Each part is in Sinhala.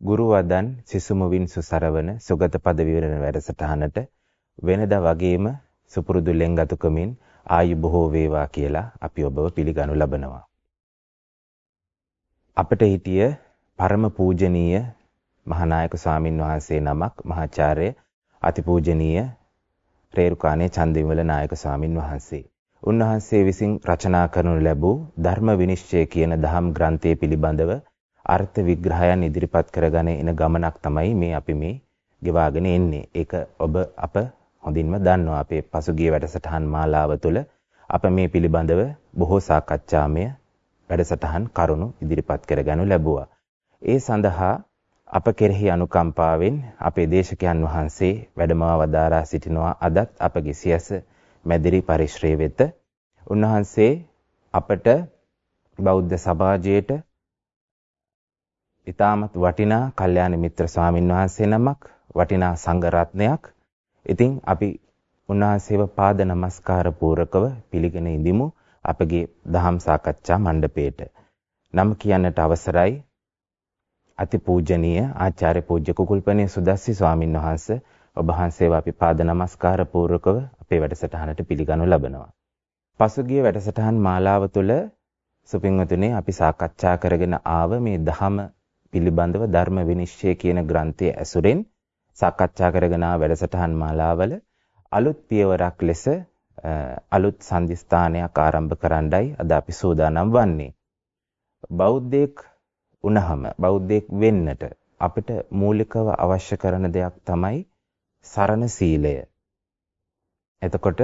ගුරු වදන් සිසුමුවින් සුසරවන සුගත පද විවරණ වැඩසටහනට වෙනදා වගේම සුපුරුදු ලෙන්ගතුකමින් ආයු බොහෝ වේවා කියලා අපි ඔබව පිළිගනු ලබනවා. අපට හිටිය පරම පූජනීය මහානායක ස්වාමින් වහන්සේ නමක් මහාචාර්ය අතිපූජනීය රේරුකානේ චන්දිවිමල නායක ස්වාමින් වහන්සේ. උන්වහන්සේ විසින් රචනා කරනු ලැබූ ධර්ම විනිශ්චය කියන දහම් ග්‍රන්ථය පිළිබඳව අර්ථ විග්‍රහයන් ඉදිරිපත් කරගෙන එන ගමනක් තමයි මේ අපි මේ ගෙවාගෙන එන්නේ. ඒක ඔබ අප හොඳින්ම දන්නවා. අපේ පසුගිය වැඩසටහන් මාලාව තුළ අප මේ පිළිබඳව බොහෝ සාකච්ඡාමය වැඩසටහන් කරුණු ඉදිරිපත් කරගනු ලැබුවා. ඒ සඳහා අප කෙරෙහි අනුකම්පාවෙන් අපේ දේශකයන් වහන්සේ වැඩමව වදාරා සිටිනවා අදත් අපගේ සියස මැදිරි පරිශ්‍රය වෙත උන්වහන්සේ අපට බෞද්ධ සමාජයට ඊටමත් වටිනා කල්යාණ මිත්‍ර ස්වාමින් වහන්සේ නමක් වටිනා සංඝ රත්නයක්. ඉතින් අපි උන්වහන්සේව පාද නමස්කාර පූරකව පිළිගෙන ඉදිමු අපගේ දහම් සාකච්ඡා මණ්ඩපයේට. නම කියන්නට අවසරයි. අතිපූජනීය ආචාර්ය පූජ්‍ය කුකුල්පනේ සුදස්සි ස්වාමින් වහන්සේ ඔබ වහන්සේව අපි පාද නමස්කාර පූර්වකව අපේ වැඩසටහනට පිළිගනු ලබනවා. පසුගිය වැඩසටහන් මාලාව තුළ සුපින්වතුනි අපි සාකච්ඡා කරගෙන ආව මේ ධහම පිළිබඳව ධර්ම විනිශ්චය කියන ග්‍රන්ථයේ ඇසුරෙන් සාකච්ඡා කරගෙන ආ වැඩසටහන් මාලාවල අලුත් පියවරක් ලෙස අලුත් සංදිස්ථානයක් ආරම්භ කරන්නයි අද අපි සූදානම් වන්නේ. බෞද්ධයෙක් වුණහම බෞද්ධයෙක් වෙන්නට අපිට මූලිකව අවශ්‍ය කරන දෙයක් තමයි සරණ සීලය. එතකොට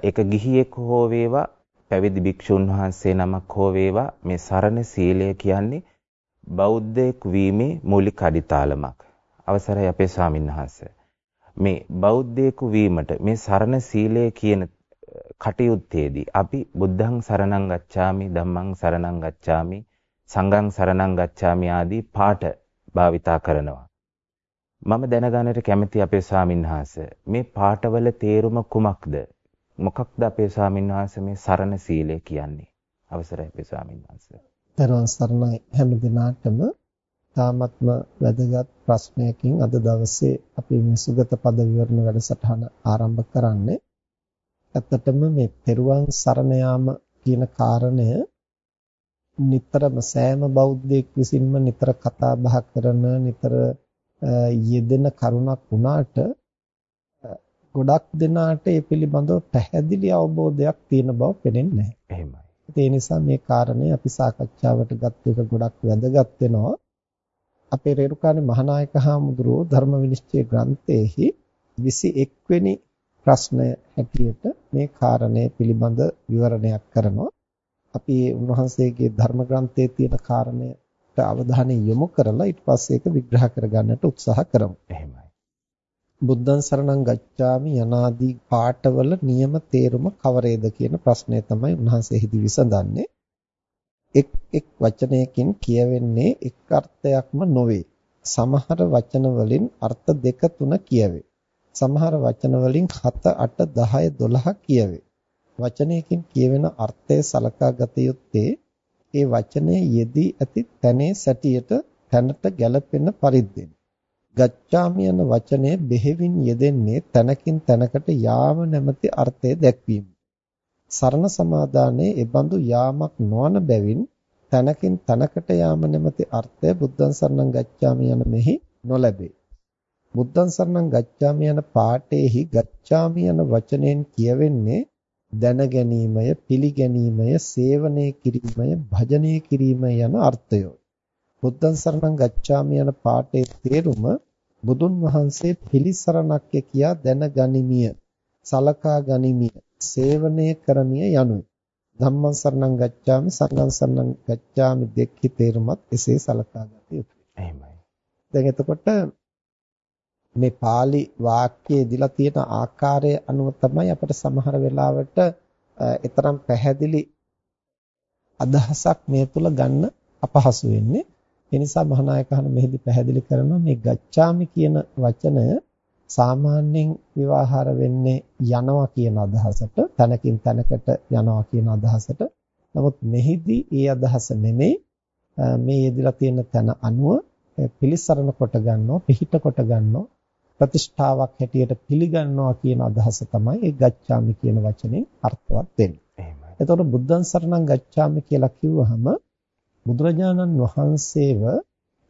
ඒක ගිහියෙක් හෝ වේවා පැවිදි භික්ෂුන් වහන්සේ නමක් හෝ වේවා මේ සරණ සීලය කියන්නේ බෞද්ධයෙක් වීමේ මූලික අඩිතාලමක්. අවසරයි අපේ ස්වාමීන් වහන්සේ. මේ බෞද්ධයෙකු වීමට මේ සරණ සීලය කියන කටයුත්තේදී අපි බුද්ධං සරණං ගච්ඡාමි ධම්මං සරණං ගච්ඡාමි සංඝං සරණං ගච්ඡාමි ආදී පාඨ භාවිතා කරනවා. මම දැනගන්නට කැමති අපේ ස්වාමින් වහන්සේ මේ පාඨවල තේරුම කුමක්ද? මොකක්ද අපේ ස්වාමින් වහන්සේ මේ සරණ සීලය කියන්නේ? අවසරයි අපේ ස්වාමින් වහන්සේ. දරුවන් සරණයි හැම දිනාටම තාමත්ම වැදගත් ප්‍රශ්නයකින් අද දවසේ අපි මේ සුගත පද විවරණ වැඩසටහන ආරම්භ කරන්නේ. ඇත්තටම මේ පෙරුවන් සරණ යාම කියන කාරණය නිතරම සෑම බෞද්ධයෙක් විසින්ම නිතර කතා බහ කරන නිතර යෙදෙන කරුණක් වුණාට ගොඩක් දෙනාට ඒ පිළිබඳව පැහැදිලි අවබෝධයක් තියෙන බව පේන්නේ නැහැ. එහෙමයි. ඒ නිසා මේ කාරණේ අපි සාකච්ඡාවට ගත්ත එක ගොඩක් වැදගත් වෙනවා. අපේ රේරුකාණේ මහානායක හාමුදුරුවෝ ධර්ම විනිශ්චය ග්‍රන්ථයේහි 21 වෙනි ප්‍රශ්නය හැටියට මේ කාරණේ පිළිබඳ විවරණයක් කරනවා. අපි උන්වහන්සේගේ ධර්ම ග්‍රන්ථයේ තියෙන කාරණය අවධානය යොමු කරලා ඊට පස්සේ ඒක විග්‍රහ කරගන්නට උත්සාහ කරමු. එහෙමයි. බුද්ධං සරණං ගච්ඡාමි යනාදී පාඨවල නියම තේරුම කවරේද කියන ප්‍රශ්නය තමයි උන්වහන්සේෙහිදී විසඳන්නේ. එක් එක් වචනයකින් කියවෙන්නේ එක් අර්ථයක්ම නොවේ. සමහර වචන වලින් අර්ථ දෙක තුන කියවේ. සමහර වචන වලින් 7 8 10 12 කියවේ. වචනයකින් කියවෙන අර්ථය සලකා ගත යුත්තේ ඒ වචනේ යෙදී ඇති තැනේ සැටියට තැනට ගැලපෙන පරිද්දෙන්. ගච්ඡාමි යන වචනය බෙහෙවින් යෙදෙන්නේ තැනකින් තැනකට යාම නැමැති අර්ථය දැක්වීම. සරණ සමාදානයේ එබඳු යාමක් නොවන බැවින් තැනකින් තැනකට යාම නැමැති අර්ථය බුද්ධං සරණං ගච්ඡාමි යන මෙහි නොලැබේ. බුද්ධං සරණං ගච්ඡාමි යන පාඨයේහි ගච්ඡාමි යන වචනයෙන් කියවෙන්නේ දැන ගැනීමය පිළිගැනීමය සේවනය කිරීමය භජනය කිරීම යන අර්ථයෝ බුද්ධං සරණං ගච්ඡාමි යන පාඨයේ තේරුම බුදුන් වහන්සේ පිළිසරණක්ය කියා දැන ගනිමිය සලකා ගනිමිය සේවනය කරමිය යනුයි. ධම්මං සරණං ගච්ඡාමි සංඝං සරණං ගච්ඡාමි දෙකේ තේරුමත් එසේ සලකා ගත යුතුයි. එහෙමයි. දැන් එතකොට මේ pāli වාක්‍යයේ දීලා තියෙන ආකාරය අනුව තමයි අපිට සමහර වෙලාවට ඊතරම් පැහැදිලි අදහසක් මේ තුල ගන්න අපහසු වෙන්නේ. ඒ නිසා මහානායකහන මෙහිදී පැහැදිලි කරනවා මේ ගච්ඡාමි කියන වචනය සාමාන්‍යයෙන් විවාහාර වෙන්නේ යනවා කියන අදහසට තනකින් තනකට යනවා කියන අදහසට. නමුත් මෙහිදී ඒ අදහස නෙමෙයි මේ යෙදලා තියෙන තන අනුව පිලිසරණ කොට ගන්නවා, පිහිට කොට ගන්නවා, ප්‍රතිෂ්ඨාවක් හැටියට පිළිගන්නවා කියන අදහස තමයි ඒ ගච්ඡාමි කියන වචනේ අර්ථවත් වෙන්නේ. එහෙමයි. එතකොට බුද්ධං සරණං ගච්ඡාමි කියලා කිව්වහම බුදුරජාණන් වහන්සේව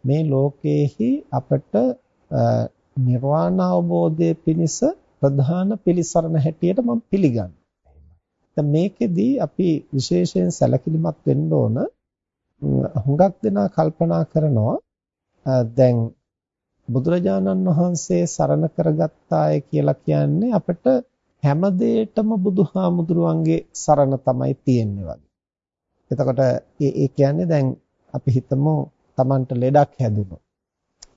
මේ ලෝකයේහි අපට නිර්වාණ අවබෝධයේ පිණිස ප්‍රධාන පිළිසරණ හැටියට මම පිළිගන්නවා. දැන් මේකෙදී අපි විශේෂයෙන් සැලකිලිමත් වෙන්න ඕන හුඟක් දෙනා කල්පනා කරනවා දැන් බුදුරජාණන් වහන්සේ සරණ කරගත්තාය කියලා කියන්නේ අපිට හැම දෙයකම බුදුහාමුදුරුවන්ගේ සරණ තමයි තියෙන්නේ වගේ. එතකොට ඒ කියන්නේ දැන් අපි හිතමු Tamanට ලෙඩක් හැදුණොත්.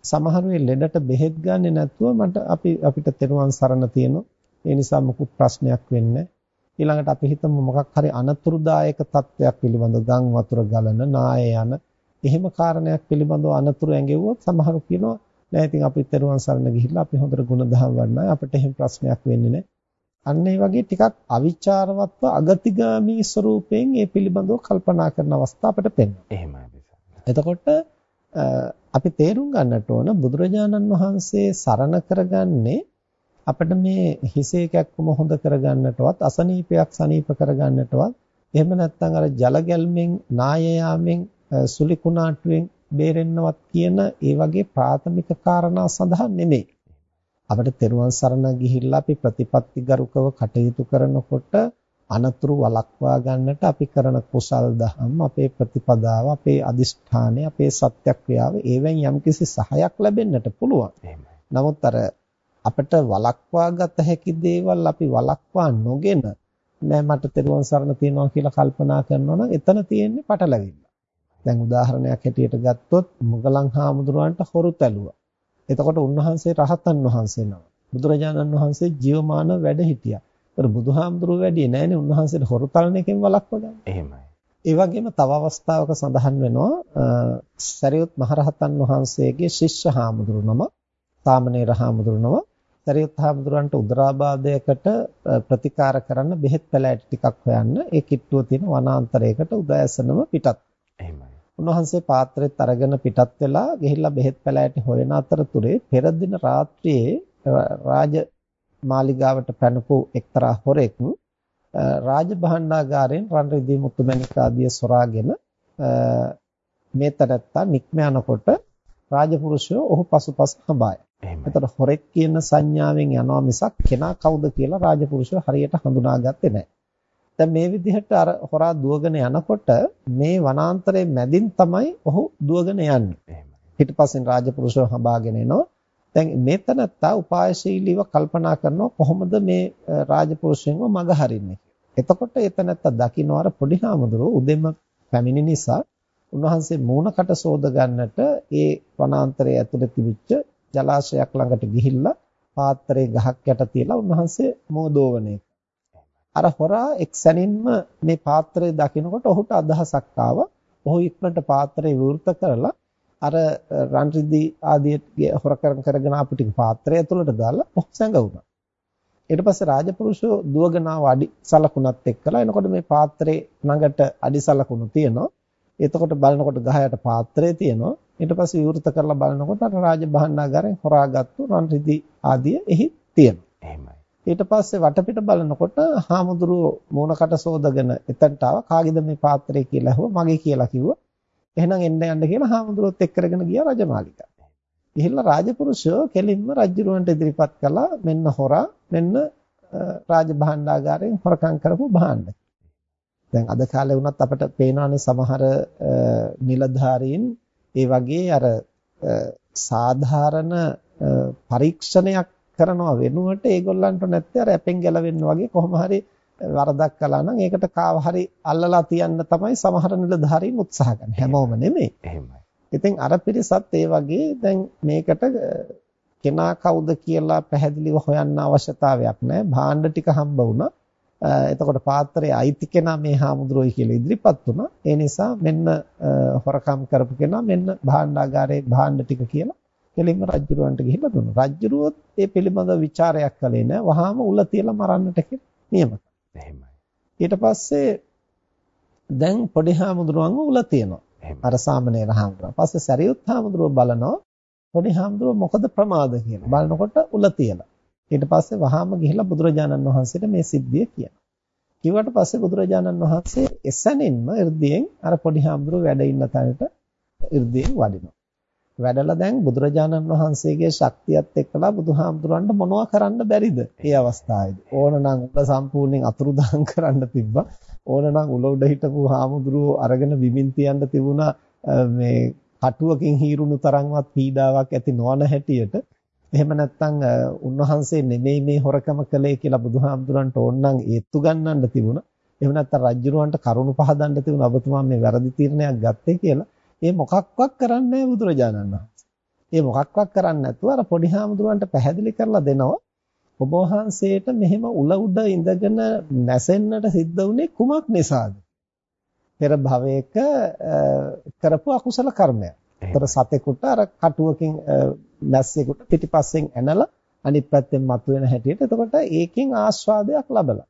සමහර වෙලේ ලෙඩට බෙහෙත් ගන්නේ නැතුව මට අපි අපිට තෙරුවන් සරණ තියෙනවා. ඒ නිසා මොකුත් ප්‍රශ්නයක් වෙන්නේ ඊළඟට අපි හිතමු මොකක් හරි අනතුරුදායක තත්වයක් පිළිබඳව ගම් වතුර ගලන නාය යන එහෙම කාරණයක් පිළිබඳව අනතුරු ඇඟෙව්වොත් සමහරු කියනවා නෑ ඉතින් අපි තෙරුවන් සරණ ගිහිල්ලා අපි හොඳට ගුණධම් වඩනයි අපිට එහෙම ප්‍රශ්නයක් වෙන්නේ නෑ අන්න ඒ වගේ ටිකක් අවිචාරවත්ව අගතිගාමී ස්වරූපයෙන් මේ පිළිබඳව කල්පනා කරන අවස්ථා අපිට පෙනෙනවා. එහෙමයි. එතකොට අපි තේරුම් ගන්නට ඕන බුදුරජාණන් වහන්සේ සරණ කරගන්නේ අපිට මේ හිසේ කැක්කම හොඳ කරගන්නටවත් අසනීපයක් සනීප කරගන්නටවත් එහෙම නැත්නම් අර ජල ගැල්මෙන් නාය යාමෙන් සුලි කුණාටුවෙන් බේරෙන්නවත් කියන ඒ වගේ ප්‍රාථමික කාරණා සඳහා නෙමෙයි. අපිට තෙරුවන් සරණ ගිහිල්ලා අපි ප්‍රතිපත්ති ගරුකව කටයුතු කරනකොට අනතුරු වළක්වා ගන්නට අපි කරන කුසල් දහම් අපේ ප්‍රතිපදාව අපේ අදිෂ්ඨානය අපේ සත්‍යක්‍රියාව ඒවෙන් යම්කිසි සහයක් ලැබෙන්නට පුළුවන්. නමුත් අර අපිට වළක්වා ගත හැකි දේවල් අපි වළක්වා නොගෙන නෑ මට තෙරුවන් සරණ තියනවා කියලා කල්පනා කරනවා නම් එතන තියෙන්නේ පටලැවිල්ල. දැන් උදාහරණයක් හැටියට ගත්තොත් මුගලන් හාමුදුරුවන්ට හොරු තැළුවා. එතකොට උන්වහන්සේ රහතන් වහන්සේ නම. බුදුරජාණන් වහන්සේ ජීවමාන වැඩ හිටියා. ඒතර බුදුහාමුදුරුවෝ වැඩියේ නෑනේ උන්වහන්සේට හොරු තලන එකෙන් වළක්ව ගන්න. එහෙමයි. ඒ වගේම තව අවස්ථාවක සඳහන් වෙනවා සරියුත් මහරහතන් වහන්සේගේ ශිෂ්‍ය හාමුදුරුවනම සාමණේර හාමුදුරුවනම සරියුත් හාමුදුරන්ට උදරාබාධයකට ප්‍රතිකාර කරන්න බෙහෙත් පැලෑටි ටිකක් හොයන්න ඒ කිට්ටුව තියෙන වනාන්තරයකට උදෑසනම පිටත්. එහෙමයි. උන්වහන්සේ පාත්‍රෙත් අරගෙන පිටත් වෙලා ගිහිල්ලා බෙහෙත් පැලෑටි හොයන අතරතුරේ පෙර දින රාත්‍රියේ රාජ මාලිගාවට පැනපු එක්තරා හොරෙක් රාජභාණ්ඩාගාරයෙන් රන් රිදී මුතුමැණික් ආදිය සොරාගෙන මේ තරත්තා නික්ම යනකොට රාජපුරුෂයෝ ඔහු පසුපස හඹාය. එතකොට හොරෙක් කියන සංඥාවෙන් යනවා මිසක් කෙනා කවුද කියලා රාජපුරුෂයෝ හරියට හඳුනාගත්තේ නැහැ. දැන් මේ විදිහට අර හොරා දුවගෙන යනකොට මේ වනාන්තරයේ මැදින් තමයි ඔහු දුවගෙන යන්නේ. පිටපස්සෙන් රාජපුරුෂයෝ හඹාගෙන එනවා. දැන් මෙතනත්තා උපායශීලීව කල්පනා කරනවා කොහොමද මේ රාජපුරුෂයන්ව මග හරින්නේ එතකොට එතනත්තා දකින්න අර පොඩි හාමුදුරුවෝ උදෙම පැමිණි නිසා උන්වහන්සේ මූණකට සෝද ගන්නට ඒ වනාන්තරයේ ඇතුළේ තිබිච්ච ජලාශයක් ළඟට ගිහිල්ලා පාත්‍රයේ ගහක් යට තියලා උන්වහන්සේ මෝදෝවනේ අර හොරා එක්සැනින්ම මේ පාත්‍රය දකිනකොට ඔහුට අදහසක් ආවා ඔහු ඉක්මනට පාත්‍රය විවෘත කරලා අර රන් රිදි ආදී හොරකම් කරගෙන ආපු ටික පාත්‍රය ඇතුළට දාලා ඔහසඟ වුණා. ඊට පස්සේ රාජපුරුෂෝ දුවගෙන ආව අඩි සලකුණත් එක්කලා එනකොට මේ පාත්‍රේ ළඟට අඩි සලකුණු තියෙනවා. එතකොට බලනකොට ගහයට පාත්‍රය තියෙනවා. ඊට පස්සේ විවෘත කරලා බලනකොට අර රාජභාණ්ඩාගාරයෙන් හොරාගත්තු රන් රිදි ආදිය එහි තියෙනවා. එහෙමයි. ඊට පස්සේ වටපිට බලනකොට හාමුදුරුවෝ මූණකට සෝදගෙන එතනට ආවා. කාගේද මේ පාත්‍රය කියලා ඇහුවා. මගේ කියලා කිව්වා. එහෙනම් එන්න යන්න කියලා හාමුදුරුවොත් එක්ක කරගෙන ගියා රජමාලිගාවට. ගිහිල්ලා රාජපුරුෂයෝ කෙලින්ම රජුරවන්ට ඉදිරිපත් කළා මෙන්න හොරා මෙන්න රාජභාණ්ඩාගාරයෙන් හොරකම් කරපු භාණ්ඩ. දැන් අද කාලේ වුණත් අපිට පේනවානේ සමහර නිලධාරීන් ඒ වගේ අර සාධාරණ පරීක්ෂණයක් කරනවා වෙනුවට ඒගොල්ලන්ට නැත්තේ අර ඇපෙන් ගැලවෙන්න වගේ කොහොම හරි වරදක් කළා නම් ඒකට කාව හරි අල්ලලා තියන්න තමයි සමහර නිලධාරීන් උත්සාහ කරන්නේ. හැමෝම නෙමෙයි. එහෙමයි. ඉතින් අර පිරිසත් ඒ වගේ දැන් මේකට කෙනා කවුද කියලා පැහැදිලිව හොයන්න අවශ්‍යතාවයක් නැහැ. භාණ්ඩ ටික හම්බ වුණා. එතකොට පාත්‍රයේ අයිති කෙනා මේ හාමුදුරුවෝයි කියලා ඉදිරිපත් වුණා. ඒ නිසා මෙන්න හොරකම් කරපු කෙනා මෙන්න භාණ්ඩාගාරයේ භාණ්ඩ ටික කියලා කෙලින්ම රජුරවන්ට ගිහිල්ලා දුන්නා. රජුරුවොත් ඒ පිළිබඳ ਵਿਚාරයක් කළේ නැහැ. වහාම උල තියලා මරන්නට කියලා නියම. එහෙමයි. ඊට පස්සේ දැන් පොඩි හාමුදුරුවන්ව උල තියනවා. අර සාමනීර හාමුදුරුවා. පස්සේ සරියුත් හාමුදුරුව බලනවා පොඩි හාමුදුරුව මොකද ප්‍රමාද කියලා. බලනකොට උල තියලා. ඊට පස්සේ වහාම ගිහිල්ලා බුදුරජාණන් වහන්සේට මේ සිද්ධිය කියනවා. කිව්වට පස්සේ බුදුරජාණන් වහන්සේ එසැනින්ම 이르දියෙන් අර පොඩි හාමුදුරුව වැඩ ඉන්න තැනට 이르දියෙන් වඩිනවා. වැඩලා දැන් බුදුරජාණන් වහන්සේගේ ශක්තියත් එක්කලා බුදුහාමුදුරන්ට මොනවා කරන්න බැරිද? මේ අවස්ථාවේදී. ඕනනම් උඹ සම්පූර්ණයෙන් අතුරුදහන් කරන්න තිබ්බා. ඕනනම් උල උඩ හිටපු හාමුදුරුවෝ අරගෙන බිමින් තියන්න තිබුණා මේ කටුවකින් හීරුණු තරම්වත් පීඩාවක් ඇති නොවන හැටියට එහෙම නැත්නම් උන්වහන්සේ නෙමෙයි මේ හොරකම කළේ කියලා බුදුහාමුදුරන්ට ඕනනම් ඒත්තු ගන්නන්න තිබුණා. එහෙම නැත්නම් රජුරවන්ට කරුණු පහදන්න තිබුණා ඔබතුමා මේ වැරදි තීරණයක් ගත්තේ කියලා. ඒ මොකක්වත් කරන්නේ නැහැ බුදුරජාණන් වහන්සේ. ඒ මොකක්වත් කරන්නේ නැතුව අර පොඩි හාමුදුරන්ට පැහැදිලි කරලා දෙනවා. ඔබ වහන්සේට මෙහෙම උල උඩ ඉඳගෙන නැසෙන්නට සිද්ධ වුණේ කුමක් නිසාද? පෙර භවයක කරපු අකුසල කර්මයක්. ඒතර සතෙකුට අර කටුවකින් නැස්සෙකුට පිටිපස්සෙන් ඇනලා අනිත් පැත්තෙන් මතුවෙන හැටියට එතකොට ඒකෙන් ආස්වාදයක් ලබලා.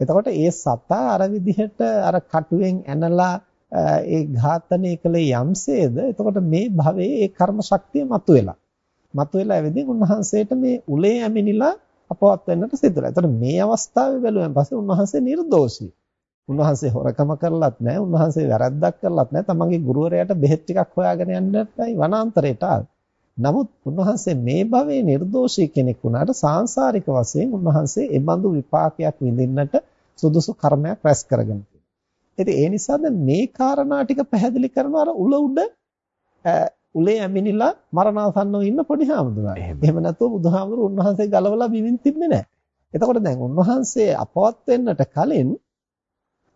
එතකොට ඒ සතා අර විදිහට අර කටුවෙන් ඇනලා ඒ ඝාතනය කළේ යම්සේද එතකොට මේ භවයේ ඒ කර්ම ශක්තිය මතුවෙලා මතුවෙලා ඇවිදින් උන්වහන්සේට මේ උලේ ඇමිනිලා අපවත් වෙන්නට සිද්ධ වෙනවා. එතකොට මේ අවස්ථාවේ බැලුවෙන් පස්සේ උන්වහන්සේ නිර්දෝෂී. උන්වහන්සේ හොරකම කරලත් නැහැ, උන්වහන්සේ වැරද්දක් කරලත් නැහැ. තමන්ගේ ගුරුවරයාට බෙහෙත් ටිකක් හොයාගෙන යන්නටයි වනාන්තරයට නමුත් උන්වහන්සේ මේ භවයේ නිර්දෝෂී කෙනෙක් වුණාට සාංශාරික වශයෙන් උන්වහන්සේ ඒ බඳු විපාකයක් විඳින්නට සුදුසු කර්මයක් රැස් කරගෙන ඉතින් ඒ නිසා දැන් මේ කාරණා ටික පැහැදිලි කරනවා අර උල උඩ උලේ ඇමිනිලා මරණාසන්නව ඉන්න පොඩි හාමුදුරුවෝ. එහෙම නැතුව බුදුහාමුදුරු උන්වහන්සේ ගලවලා බිමින් තිබ්බේ නැහැ. එතකොට දැන් උන්වහන්සේ අපවත් වෙන්නට කලින්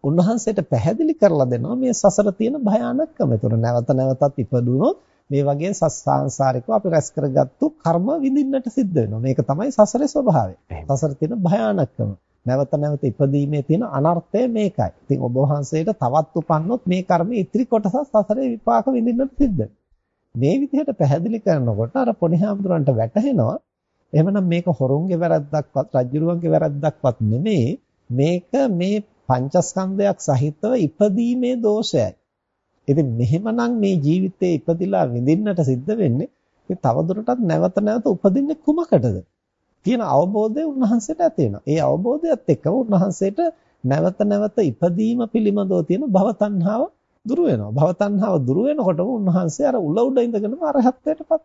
උන්වහන්සේට පැහැදිලි කරලා දෙනවා මේ සසර තියෙන භයානකම. ඒතර නැවත නැවතත් ඉපදුනොත් මේ වගේ සංසාරිකව අපි රැස් කරගත්තු කර්ම විඳින්නට සිද්ධ වෙනවා. මේක තමයි සසරේ ස්වභාවය. සසර තියෙන භයානකම. නැවත නැවත ඉපදීමේ තියෙන අනර්ථය මේකයි. ඉතින් ඔබ වහන්සේට තවත් උපන්නොත් මේ කර්මයේ ඉතිරි කොටස සසරේ විපාක විඳින්නට සිද්ධ මේ විදිහට පැහැදිලි කරනකොට අර පොඩි හාමුදුරන්ට වැටහෙනවා එහෙමනම් මේක හොරුන්ගේ වැරද්දක්වත් රජ්ජුරුවන්ගේ වැරද්දක්වත් නෙමෙයි මේක මේ පංචස්කන්ධයක් සහිතව ඉපදීමේ දෝෂයයි. ඉතින් මෙහෙමනම් මේ ජීවිතේ ඉපදිලා විඳින්නට සිද්ධ වෙන්නේ ඒ තවදුරටත් නැවත නැවත උපදින්නේ කුමකටද? කියන අවබෝධය උන්වහන්සේට ඇති. ඒ අවබෝධයත් එක්කම උන්වහන්සේට නැවත නැවත ඉපදීම පිළිබඳව තියෙන භව තණ්හාව දුරු වෙනවා. භව තණ්හාව දුරු වෙනකොටම උන්වහන්සේ අර උල උඩ ඉඳගෙනම අරහත්ත්වයටපත්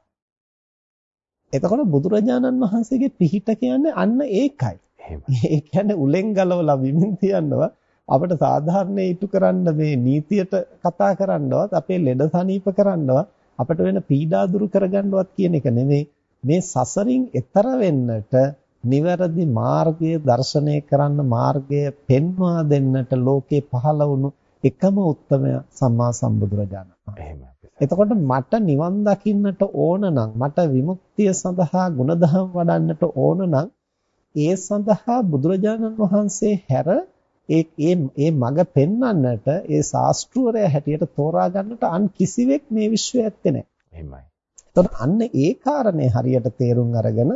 එතකොට බුදුරජාණන් වහන්සේගේ පිහිට කියන්නේ අන්න ඒකයි. ඒ කියන්නේ උලෙන් ගලවලා විමින් තියනවා අපිට සාධාරණ ඊටු කරන්න මේ නීතියට කතා කරන්නවත් අපේ ලෙඩ සනීප කරන්නවත් අපිට වෙන පීඩා දුරු කරගන්නවත් කියන එක නෙමෙයි මේ සසරින් එතර වෙන්නට නිවැරදි මාර්ගය දර්ශනය කරන්න මාර්ගය පෙන්වා දෙන්නට ලෝකේ පහළ වුණු එකම උත්තරය සම්මා සම්බුදුරජාණන් වහන්සේ. එතකොට මට නිවන් දකින්නට ඕන නම් මට විමුක්තිය සඳහා ගුණධම් වඩන්නට ඕන නම් ඒ සඳහා බුදුරජාණන් වහන්සේ හැර ඒ ඒ ඒ මඟ පෙන්වන්නට ඒ ශාස්ත්‍රවරය හැටියට තෝරා ගන්නට අන් කිසිවෙක් මේ විශ්වයේ ඇත්තේ නැහැ. එහෙමයි. එතකොට අන්න ඒ කාරණේ හරියට තේරුම් අරගෙන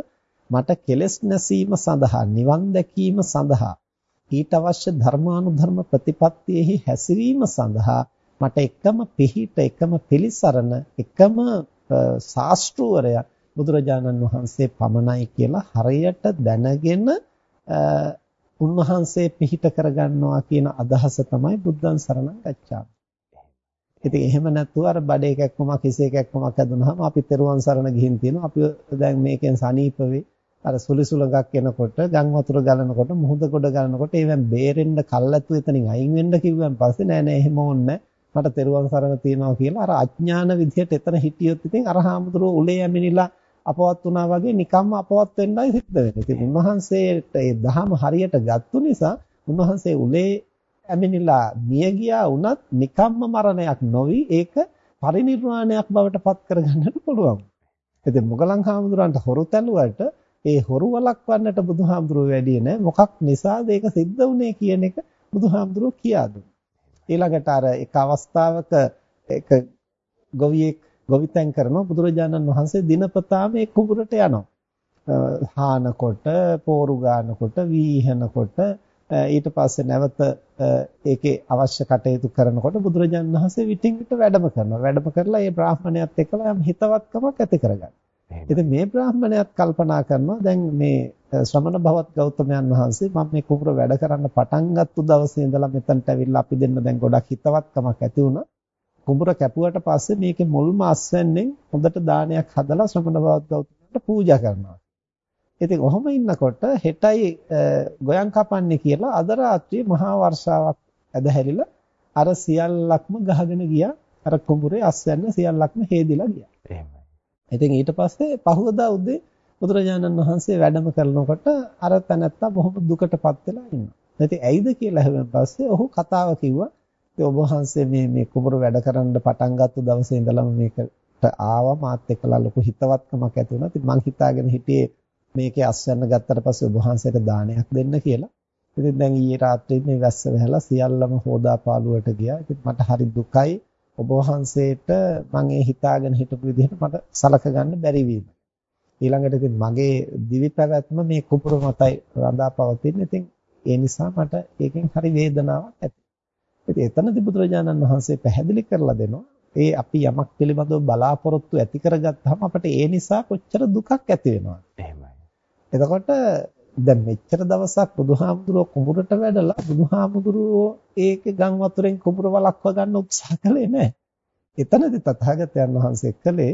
මට කෙලෙස් නැසීම සඳහා නිවන් දැකීම සඳහා ඊට අවශ්‍ය ධර්මානුධර්ම ප්‍රතිපත්තියෙහි හැසිරීම සඳහා මට එකම පිහිට එකම පිළිසරණ එකම ශාස්ත්‍රූවරයා බුදුරජාණන් වහන්සේ පමණයි කියලා හරියට දැනගෙන උන්වහන්සේ පිහිට කරගන්නවා කියන අදහස තමයි බුද්ධං සරණං ගච්ඡාමි. ඉතින් එහෙම නැතුව අර බඩේ කැක්කමක් හිසේ කැක්කමක් හැදුනහම අපි තෙරුවන් සරණ ගිහින් තියෙනවා. අපි දැන් මේකෙන් සනීප වෙයි. අර සුලිසුලඟක් එනකොට, ගම් වතුර ගලනකොට, මුහුද ගොඩ ගලනකොට ඒවෙන් බේරෙන්න කල්ැතු එතනින් අයින් වෙන්න කිව්වන් පස්සේ නෑ නෑ එහෙම ඕනේ මට තෙරුවන් සරණ තියනවා කියලා අර අඥාන විදිහට එතන හිටියොත් ඉතින් අර හාමුදුරුවෝ උලේ යමිනිලා අපවත් වුණා වගේ නිකම්ම අපවත් වෙන්නයි සිද්ධ වෙන්නේ. ඉතින් උන්වහන්සේට ඒ දහම හරියට ගත්තු නිසා උන්වහන්සේ උලේ ඇමිනිලා මිය ගියා වුණත් නිකම්ම මරණයක් නොවි ඒක පරිණිරවාණයක් බවට පත් කරගන්නට පුළුවන්. ඉතින් මොගලන් හාමුදුරන්ට හොරු තැලුවට ඒ හොරු වළක්වන්නට බුදුහාමුදුරුවෝ වැඩි නෑ මොකක් නිසාද ඒක සිද්ධ වුනේ කියන එක බුදුහාමුදුරුවෝ කියා දුන්නා. ඊළඟට අර එක අවස්ථාවක එක ගොවියෙක් ගොවිතැන් කරනවා බුදුරජාණන් වහන්සේ දිනපතාම ඒ කුඹුරට යනවා. හානකොට, පෝරු ගන්නකොට, වීහනකොට ඊට පස්සේ නැවත ඒකේ අවශ්‍ය කටයුතු කරනකොට බුදුරජාණන් වහන්සේ විටින් විට වැඩම කරනවා. වැඩම කරලා ඒ බ්‍රාහ්මණයත් එක්කලා යම් හිතවත්කමක් ඇති කරගන්නවා. ඉතින් මේ බ්‍රාහ්මණයත් කල්පනා කරනවා දැන් මේ ශ්‍රමණ භවත් ගෞතමයන් වහන්සේ මම මේ කුඹුර වැඩ කරන්න පටන් ගත්ත දවසේ ඉඳලා මෙතනට ඇවිල්ලා අපි දෙන්න දැන් ගොඩක් හිතවත්කමක් ඇති වුණා. කුඹුර කැපුවට පස්සේ මේකේ මුල්ම අස්වැන්නේ හොඳට දානයක් හදලා ශ්‍රමණ භවත් ගෞතමයන්ට පූජා කරනවා. ඉතින් ඔහොම ඉන්නකොට හෙටයි ගොයන් කපන්නේ කියලා අද රාත්‍රියේ මහා වර්ෂාවක් ඇදහැරිලා අර සියල්ලක්ම ගහගෙන ගියා. අර කුඹුරේ අස්වැන්න සියල්ලක්ම හේදිලා ගියා. එහෙමයි. ඉතින් ඊට පස්සේ පහවදා උදේ බුදුරජාණන් වහන්සේ වැඩම කරනකොට අර තැනත්තා බොහොම දුකටපත් වෙලා ඉන්නවා. ඉතින් ඇයිද කියලා අහුවෙන් පස්සේ ඔහු කතාව කිව්වා. ඉතින් ඔබ වහන්සේ මේ මේ කුඹුර වැඩ කරන්න පටන් ගත්ත දවසේ ඉඳලම මේකට ආවා මාත් එක්කලා ලොකු හිතවත්කමක් ඇති වුණා. ඉතින් මං හිතාගෙන හිටියේ මේකේ අස්වැන්න ගත්තට පස්සේ ඔබ වහන්සේට දානයක් දෙන්න කියලා. ඉතින් දැන් ඊයේ රාත්‍රියේ මේ වැස්ස වැහලා සියල්ලම හොදා පාළුවට ගියා. ඉතින් මට හරි දුකයි. ඔබ වහන්සේට මම ඒ හිතාගෙන හිටපු විදිහට මට සලක ගන්න බැරි වීම. ඊළඟට ඉතින් මගේ දිවි පැවැත්ම මේ කුපුර මතයි රඳා පවතින. ඉතින් ඒ නිසා මට ඒකෙන් හරි වේදනාවක් ඇති. ඉතින් එතනදී බුදුරජාණන් වහන්සේ පැහැදිලි කරලා දෙනවා ඒ අපි යමක් පිළිබඳව බලාපොරොත්තු ඇති කරගත්තාම අපිට ඒ නිසා කොච්චර දුකක් ඇති වෙනවද? එහෙමයි. එතකොට දැන් මෙච්චර දවසක් බුදුහාමුදුරුවෝ කුඹුරට වැඩලා බුදුහාමුදුරුවෝ ඒකේ ගම් වතුරෙන් කුඹුර වළක්ව ගන්න උත්සාහ කළේ නැහැ. එතනදී තථාගතයන් වහන්සේ කළේ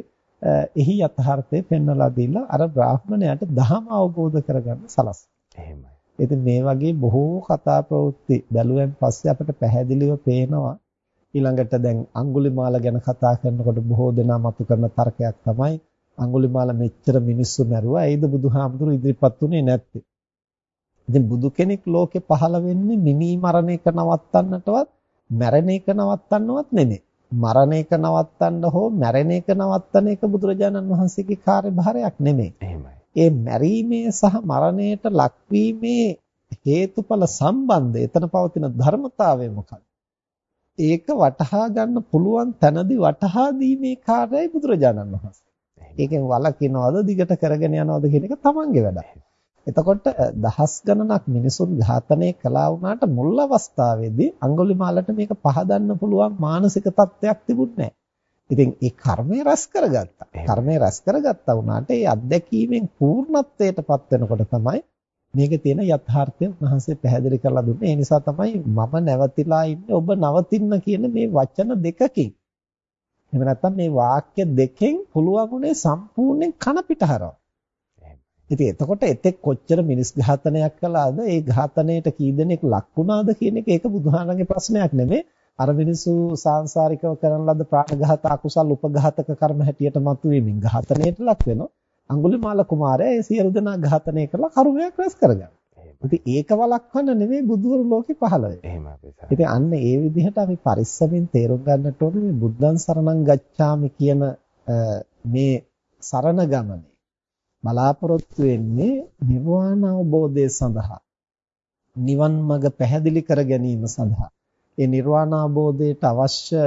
එහි යථාර්ථය පෙන්වලා දීලා අර බ්‍රාහ්මණයාට ධහම අවබෝධ කරගන්න සලස්වා. එහෙමයි. ඉතින් මේ වගේ බොහෝ කතා ප්‍රවෘත්ති බැලුවෙන් පස්සේ අපිට පැහැදිලිව පේනවා ඊළඟට දැන් අඟුලිමාල ගැන කතා කරනකොට බොහෝ දෙනා මතු කරන තර්කයක් තමයි අඟුලිමාල මෙච්චර මිනිස්සු මැරුවා. ඒද බුදුහාමුදුරු ඉදිරිපත් උනේ නැත්තේ. ඉතින් බුදු කෙනෙක් ලෝකේ පහළ වෙන්නේ මිනී මරණ එක නවත්තන්නටවත් මැරෙන එක නවත්තන්නවත් නෙමෙයි. මරණ එක නවත්තන්න හෝ මැරෙන එක නවත්තන එක බුදුරජාණන් වහන්සේගේ කාර්යභාරයක් නෙමෙයි. එහෙමයි. ඒ මැරීමේ සහ මරණයට ලක්වීමේ හේතුඵල සම්බන්ධය එතන පවතින ධර්මතාවය මොකක්ද? ඒක වටහා ගන්න පුළුවන් තැනදී වටහා දීමේ කාර්යයි බුදුරජාණන් වහන්සේ. ඒකෙන් වළකිනවද දිගට කරගෙන යනවද කියන එක තමන්ගේ වැඩක්. එතකොට දහස් ගණනක් මිනිසුන් ඝාතනය කළා වුණාට මුල් අවස්ථාවේදී අඟුලිමාලට මේක පහදන්න පුළුවන් මානසික තත්ත්වයක් තිබුණේ නැහැ. ඉතින් ඒ කර්මය රැස් කරගත්තා. කර්මය රැස් කරගත්තා වුණාට ඒ අත්දැකීමෙන් පූර්ණත්වයටපත් වෙනකොට තමයි මේකේ තියෙන යථාර්ථය උන්වහන්සේ පැහැදිලි කරලා දුන්නේ. ඒ නිසා තමයි මම නැවතිලා ඉන්නේ ඔබ නවතින්න කියන මේ වචන දෙකකින් එහෙම නැත්නම් මේ වාක්‍ය දෙකෙන් පුළුවන් උනේ සම්පූර්ණයෙන් කන පිට හරව. ඉතින් එතකොට එතෙක් කොච්චර මිනිස් ඝාතනයක් කළාද ඒ ඝාතනයට කී දෙනෙක් ලක් වුණාද කියන එක ඒක බුදුහාමගේ ප්‍රශ්නයක් නෙමෙයි. අර මිනිසු සාංශාරිකව කරන ලද ප්‍රාණඝාත අකුසල් උපඝාතක කර්ම හැටියට මතුවීමෙන් ඝාතනයට ලක් වෙනවා. අඟුලිමාල කුමාරයා ඒ සියලු දෙනා ඝාතනය කරලා කරුණයක් රැස් කරගන්නවා. ඉතින් ඒක වළක්වන්න නෙමෙයි බුදුවරු ලෝකේ පහළ වෙන්නේ. එහෙම අපේ ඉතින් අන්න ඒ විදිහට අපි පරිස්සමෙන් තේරුම් ගන්නට ඕනේ මේ බුද්ධං සරණං ගච්ඡාමි කියන මේ සරණ ගමනේ බලාපොරොත්තු වෙන්නේ නිර්වාණ අවබෝධය සඳහා. නිවන් මඟ පැහැදිලි කර ගැනීම සඳහා. ඒ නිර්වාණ අවබෝධයට අවශ්‍ය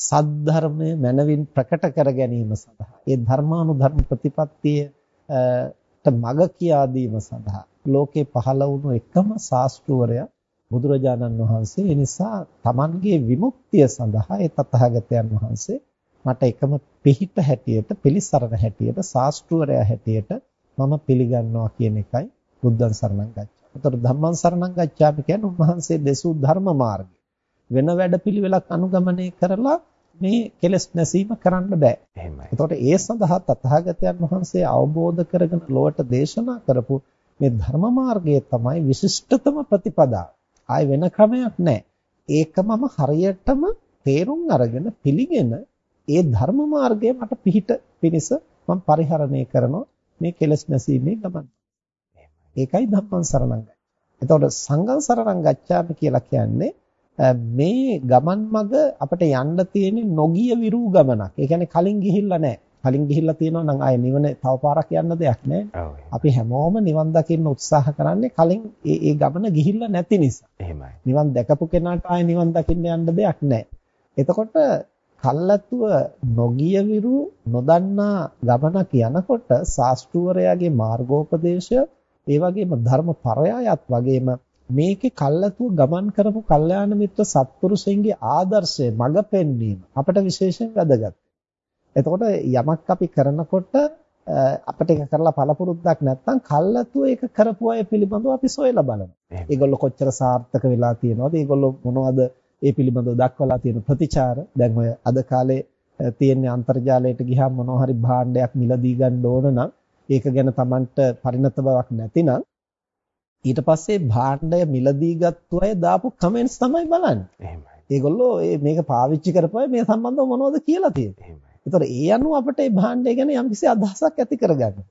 සද්ධර්මය මනවින් ප්‍රකට කර ගැනීම සඳහා. ඒ ධර්මානුධර්ම ප්‍රතිපත්තියට මඟ කියා දීම සඳහා. ලෝකේ පහළ වුණු එකම ශාස්ත්‍රවරයා බුදුරජාණන් වහන්සේ ඒ නිසා Tamanගේ විමුක්තිය සඳහා ඒ තථාගතයන් වහන්සේ මට එකම පිහිට හැටියට පිළිසරණ හැටියට ශාස්ත්‍රවරයා හැටියට මම පිළිගන්නවා කියන එකයි බුද්ධං සරණං ගච්ඡාමි. ඒතර ධම්මං සරණං ගච්ඡාමි කියන්නේ උන්වහන්සේ දෙසූ ධර්ම මාර්ගය. වෙන වැඩපිළිවෙලක් අනුගමනය කරලා මේ කෙලස් නැසීම කරන්න බෑ. එහෙමයි. ඒතකොට ඒ සඳහා තථාගතයන් වහන්සේ අවබෝධ කරගෙන ලොවට දේශනා කරපු මේ ධර්ම මාර්ගය තමයි විශිෂ්ටතම ප්‍රතිපදාව. ආය වෙන ක්‍රමයක් නැහැ. ඒකමම හරියටම තේරුම් අරගෙන පිළිගෙන ඒ ධර්ම මාර්ගය මට පිහිට පිණිස මම පරිහරණය කරනවා මේ කෙලස් නැසීමේ ගමන. ඒකයි ධම්මං සරණං ගච්ඡාමි. එතකොට සංඝං සරණං ගච්ඡාමි කියලා කියන්නේ මේ ගමන් මඟ අපිට යන්න තියෙන නොගිය විරූ ගමනක්. ඒ කියන්නේ කලින් ගිහිල්ලා නැහැ. කලින් ගිහිල්ලා තියෙනවා නම් ආයේ නිවන තව පාරක් යන්න දෙයක් නැහැ. අපි හැමෝම නිවන් දකින්න උත්සාහ කරන්නේ කලින් ඒ ඒ ගමන ගිහිල්ලා නැති නිසා. එහෙමයි. නිවන් දැකපු කෙනාට ආයේ නිවන් දකින්න යන්න දෙයක් නැහැ. එතකොට කල්ලාතුව නොගිය විරු නොදන්නා ගමනක් යනකොට ශාස්ත්‍රූවරයාගේ මාර්ගෝපදේශය ඒ වගේම ධර්ම පරයායත් වගේම මේකේ කල්ලාතුව ගමන් කරපු කල්යාණ මිත්‍ර සත්පුරුෂයන්ගේ ආදර්ශය මඟ පෙන්වීම අපට විශේෂයෙන් වැදගත්. එතකොට යමක් අපි කරනකොට අපිට ඒක කරලා පළපුරුද්දක් නැත්නම් කල්ලාතුව ඒක කරපු අය පිළිබඳව අපි සොයලා බලනවා. ඒගොල්ලෝ කොච්චර සාර්ථක වෙලා තියෙනවද? ඒගොල්ලෝ මොනවද ඒ පිළිබඳව දක්වලා තියෙන ප්‍රතිචාර? දැන් ඔය අද කාලේ තියෙන අන්තර්ජාලයට ගියාම මොනවා හරි භාණ්ඩයක් මිලදී ගන්න ඕන නම් ඒක ගැන Tamanට පරිණත බවක් නැතිනම් ඊට පස්සේ භාණ්ඩය මිලදී ගත්තු අය දාපු කමෙන්ට්ස් තමයි බලන්නේ. එහෙමයි. ඒගොල්ලෝ මේක පාවිච්චි කරපුවා මේ සම්බන්ධව මොනවද කියලා තියෙන්නේ. එහෙමයි. ඒතර ඒ අනුව අපිට මේ භාණ්ඩය ගැන යම්කිසි අදහසක් ඇති කරගන්න.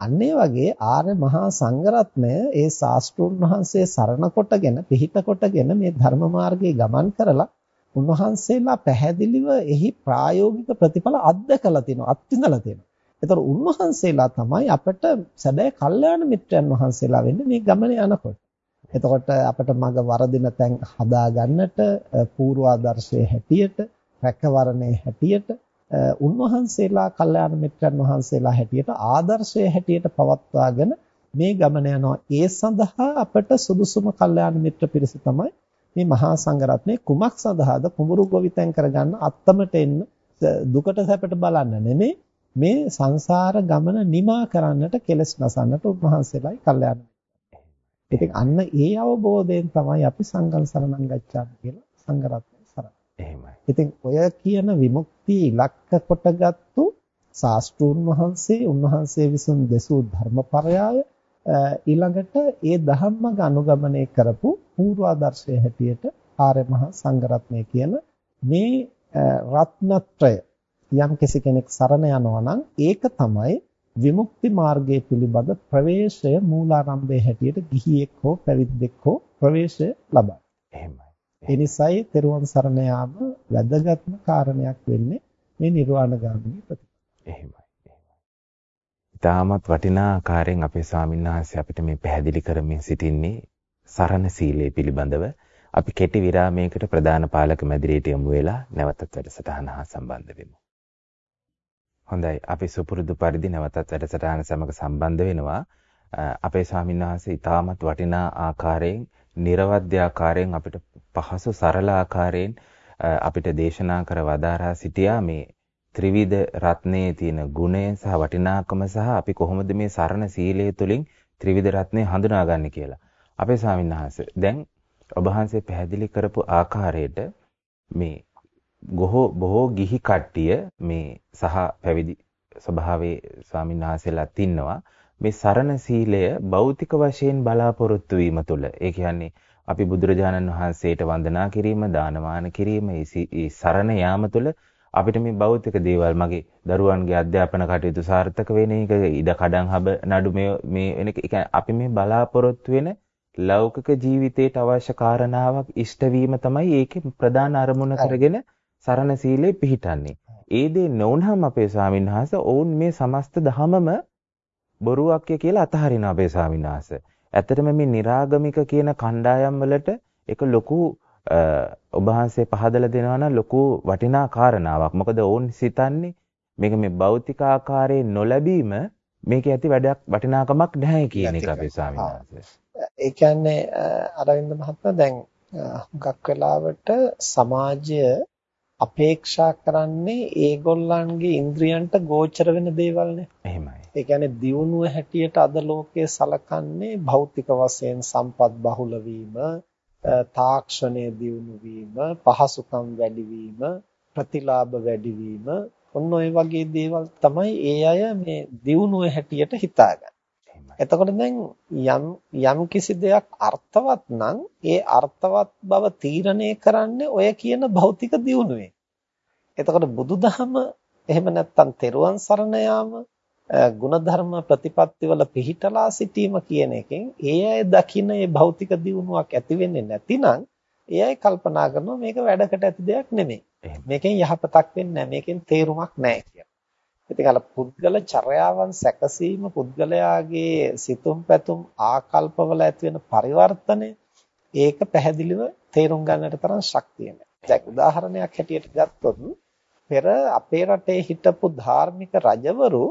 අන්න ඒ වගේ ආර්ය මහා සංඝරත්නය ඒ ශාස්ත්‍රුන් වහන්සේ සරණ කොටගෙන පිහිට කොටගෙන මේ ධර්ම මාර්ගයේ ගමන් කරලා උන්වහන්සේලා පැහැදිලිව එහි ප්‍රායෝගික ප්‍රතිඵල අත්දකලා තිනවා අත්විඳලා තිනවා. ඒතර උන්වහන්සේලා තමයි අපට සැබෑ කල්යාණ මිත්‍රයන් වහන්සේලා වෙන්නේ මේ ගමනේ යනකොට. එතකොට අපට මග වරදින තැන් හදා ගන්නට පූර්වාදර්ශයේ හැටියට රැකවරණයේ හැටියට උන්වහන්සේලා කල්යාණ මිත්‍රයන් වහන්සේලා හැටියට ආදර්ශයේ හැටියට පවත්වාගෙන මේ ගමන යනවා. ඒ සඳහා අපට සුදුසුම කල්යාණ මිත්‍ර පිරිස තමයි මේ මහා සංඝරත්නයේ කුමක් සඳහාද කුඹුරු ගොවිතැන් කරගන්න අත්තමට එන්න දුකට සැපට බලන්න නෙමෙයි මේ සංසාර ගමන නිමා කරන්නට කෙලස් නසන්නට උන්වහන්සේලායි කල්යාණ ඉතින් අන්න ඒ අවබෝධයෙන් තමයි අපි සංඝං සරණං ගච්ඡාමි කියලා සංඝරත්නය සරණ. එහෙමයි. ඉතින් ඔය කියන විමුක්තිය ඉලක්ක කොටගත්තු ශාස්ත්‍රූන් වහන්සේ උන්වහන්සේ විසින් දෙසූ ධර්මපරයය ඊළඟට ඒ ධම්මග අනුගමනය කරපු පූර්වාදර්ශයේ හැටියට ආර්ය මහා සංඝරත්නය කියන මේ රත්නත්‍රය යම් කෙනෙක් සරණ යනවා නම් ඒක තමයි විමුක්ති මාර්ගයේ පිළිබඳ ප්‍රවේශය මූලාරම්භයේ හැටියට ගිහියෙක් හෝ පැවිද්දෙක් හෝ ප්‍රවේශය ලබයි. එහෙමයි. ඒ නිසායි තෙරුවන් සරණ යාම වැදගත්ම කාරණයක් වෙන්නේ මේ නිර්වාණගාමිනී ප්‍රතිපදාව. එහෙමයි. ඉතාමත් වටිනා ආකාරයෙන් අපේ ස්වාමින්වහන්සේ අපිට මේ පැහැදිලි කරමින් සිටින්නේ සරණ සීලය පිළිබඳව. අපි කෙටි විරාමයකට ප්‍රධාන පාලක මැදිරියට යමු වෙලා නැවතත් වැඩසටහන හා සම්බන්ධ වෙමු. හොඳයි අපි සුපුරුදු පරිදි නැවතත් වැඩසටහන සමග සම්බන්ධ වෙනවා. අපේ ස්වාමින්වහන්සේ ඉතාමත් වටිනා ආකාරයෙන්, නිර්වද්‍ය ආකාරයෙන් අපිට පහසු සරල ආකාරයෙන් අපිට දේශනා කර වදාරා සිටියා මේ ත්‍රිවිධ රත්නයේ තියෙන ගුණය සහ වටිනාකම සහ අපි කොහොමද මේ සරණ සීලය තුළින් ත්‍රිවිධ රත්නය හඳුනාගන්නේ කියලා. අපේ ස්වාමීන් වහන්සේ දැන් ඔබ වහන්සේ පැහැදිලි කරපු ආකාරයට මේ බොහෝ බොහෝ ගිහි කට්ටිය මේ සහ පැවිදි ස්වභාවයේ ස්වාමීන් වහන්සේලාත් ඉන්නවා. මේ සරණ සීලය භෞතික වශයෙන් බලාපොරොත්තු වීම තුළ ඒ කියන්නේ අපි බුදුරජාණන් වහන්සේට වන්දනා කිරීම දානමාන කිරීම ඒ සරණ යාම තුළ අපිට මේ භෞතික දේවල් මගේ දරුවන්ගේ අධ්‍යාපන කටයුතු සාර්ථක වෙන එක ඉඩ කඩන් හබ නඩු මේ මේ වෙන එක අපි මේ බලාපොරොත්තු වෙන ලෞකික ජීවිතයට අවශ්‍ය කාරණාවක් ඉෂ්ට වීම තමයි ඒකේ ප්‍රධාන අරමුණ කරගෙන සරණ සීලේ පිහිටන්නේ. ඒ දේ නොවුනහම අපේ ස්වාමීන් වහන්සේ ඔවුන් මේ සමස්ත ධහමම බොරුවක් කියලා අතහරිනවා අපේ ස්වාමීන් වහන්සේ. ඇත්තටම මේ निराගමික කියන කණ්ඩායම් වලට ඒක ලොකු ඔබ වහන්සේ පහදලා දෙනවා නම් ලොකු වටිනා කාරණාවක්. මොකද ඕන් සිතන්නේ මේක මේ භෞතික ආකාරයේ නොලැබීම මේකේ ඇති වැඩක් වටිනාකමක් නැහැ කියන එක අපේ ස්වාමීන් වහන්සේ. ඒ කියන්නේ අරවින්ද මහත්මයා දැන් හුඟක් වෙලාවට සමාජය අපේක්ෂා කරන්නේ ඒගොල්ලන්ගේ ඉන්ද්‍රියන්ට ගෝචර වෙන දේවල්නේ. එහෙමයි. ඒ කියන්නේ දියුණුව හැටියට අද ලෝකයේ සලකන්නේ භෞතික වශයෙන් සම්පත් බහුල වීම, තාක්ෂණය දියුණු වීම, පහසුකම් වැඩි වීම, ප්‍රතිලාභ වැඩි වීම, ඔන්න ඔය වගේ දේවල් තමයි ඒ අය මේ දියුණුව හැටියට හිතාගන්නේ. එතකොට දැන් යම් යම් කිසි දෙයක් අර්ථවත් නම් ඒ අර්ථවත් බව තීරණය කරන්නේ ඔය කියන භෞතික දියුණුවේ. එතකොට බුදුදහම එහෙම නැත්නම් තෙරුවන් සරණ යාම ಗುಣධර්ම ප්‍රතිපත්තිවල පිහිටලා සිටීම කියන එකෙන් ඒ අය දකින්න මේ භෞතික දියුණුවක් ඇති වෙන්නේ නැතිනම් ඒ අය කල්පනා කරනවා මේක වැඩකට ඇති දෙයක් නෙමෙයි. මේකෙන් යහපතක් වෙන්නේ නැහැ. මේකෙන් තේරුමක් නැහැ කියලා. ඉතින් අර පුද්ගල චර්යාවන් සැකසීම පුද්ගලයාගේ සිතුම් පැතුම් ආකල්පවල ඇති වෙන පරිවර්තනය ඒක පැහැදිලිව තේරුම් ගන්නට තරම් ශක්තිය නැහැ. දැන් උදාහරණයක් හැටියට ගත්තොත් පෙර අපේ රටේ හිටපු ධාර්මික රජවරු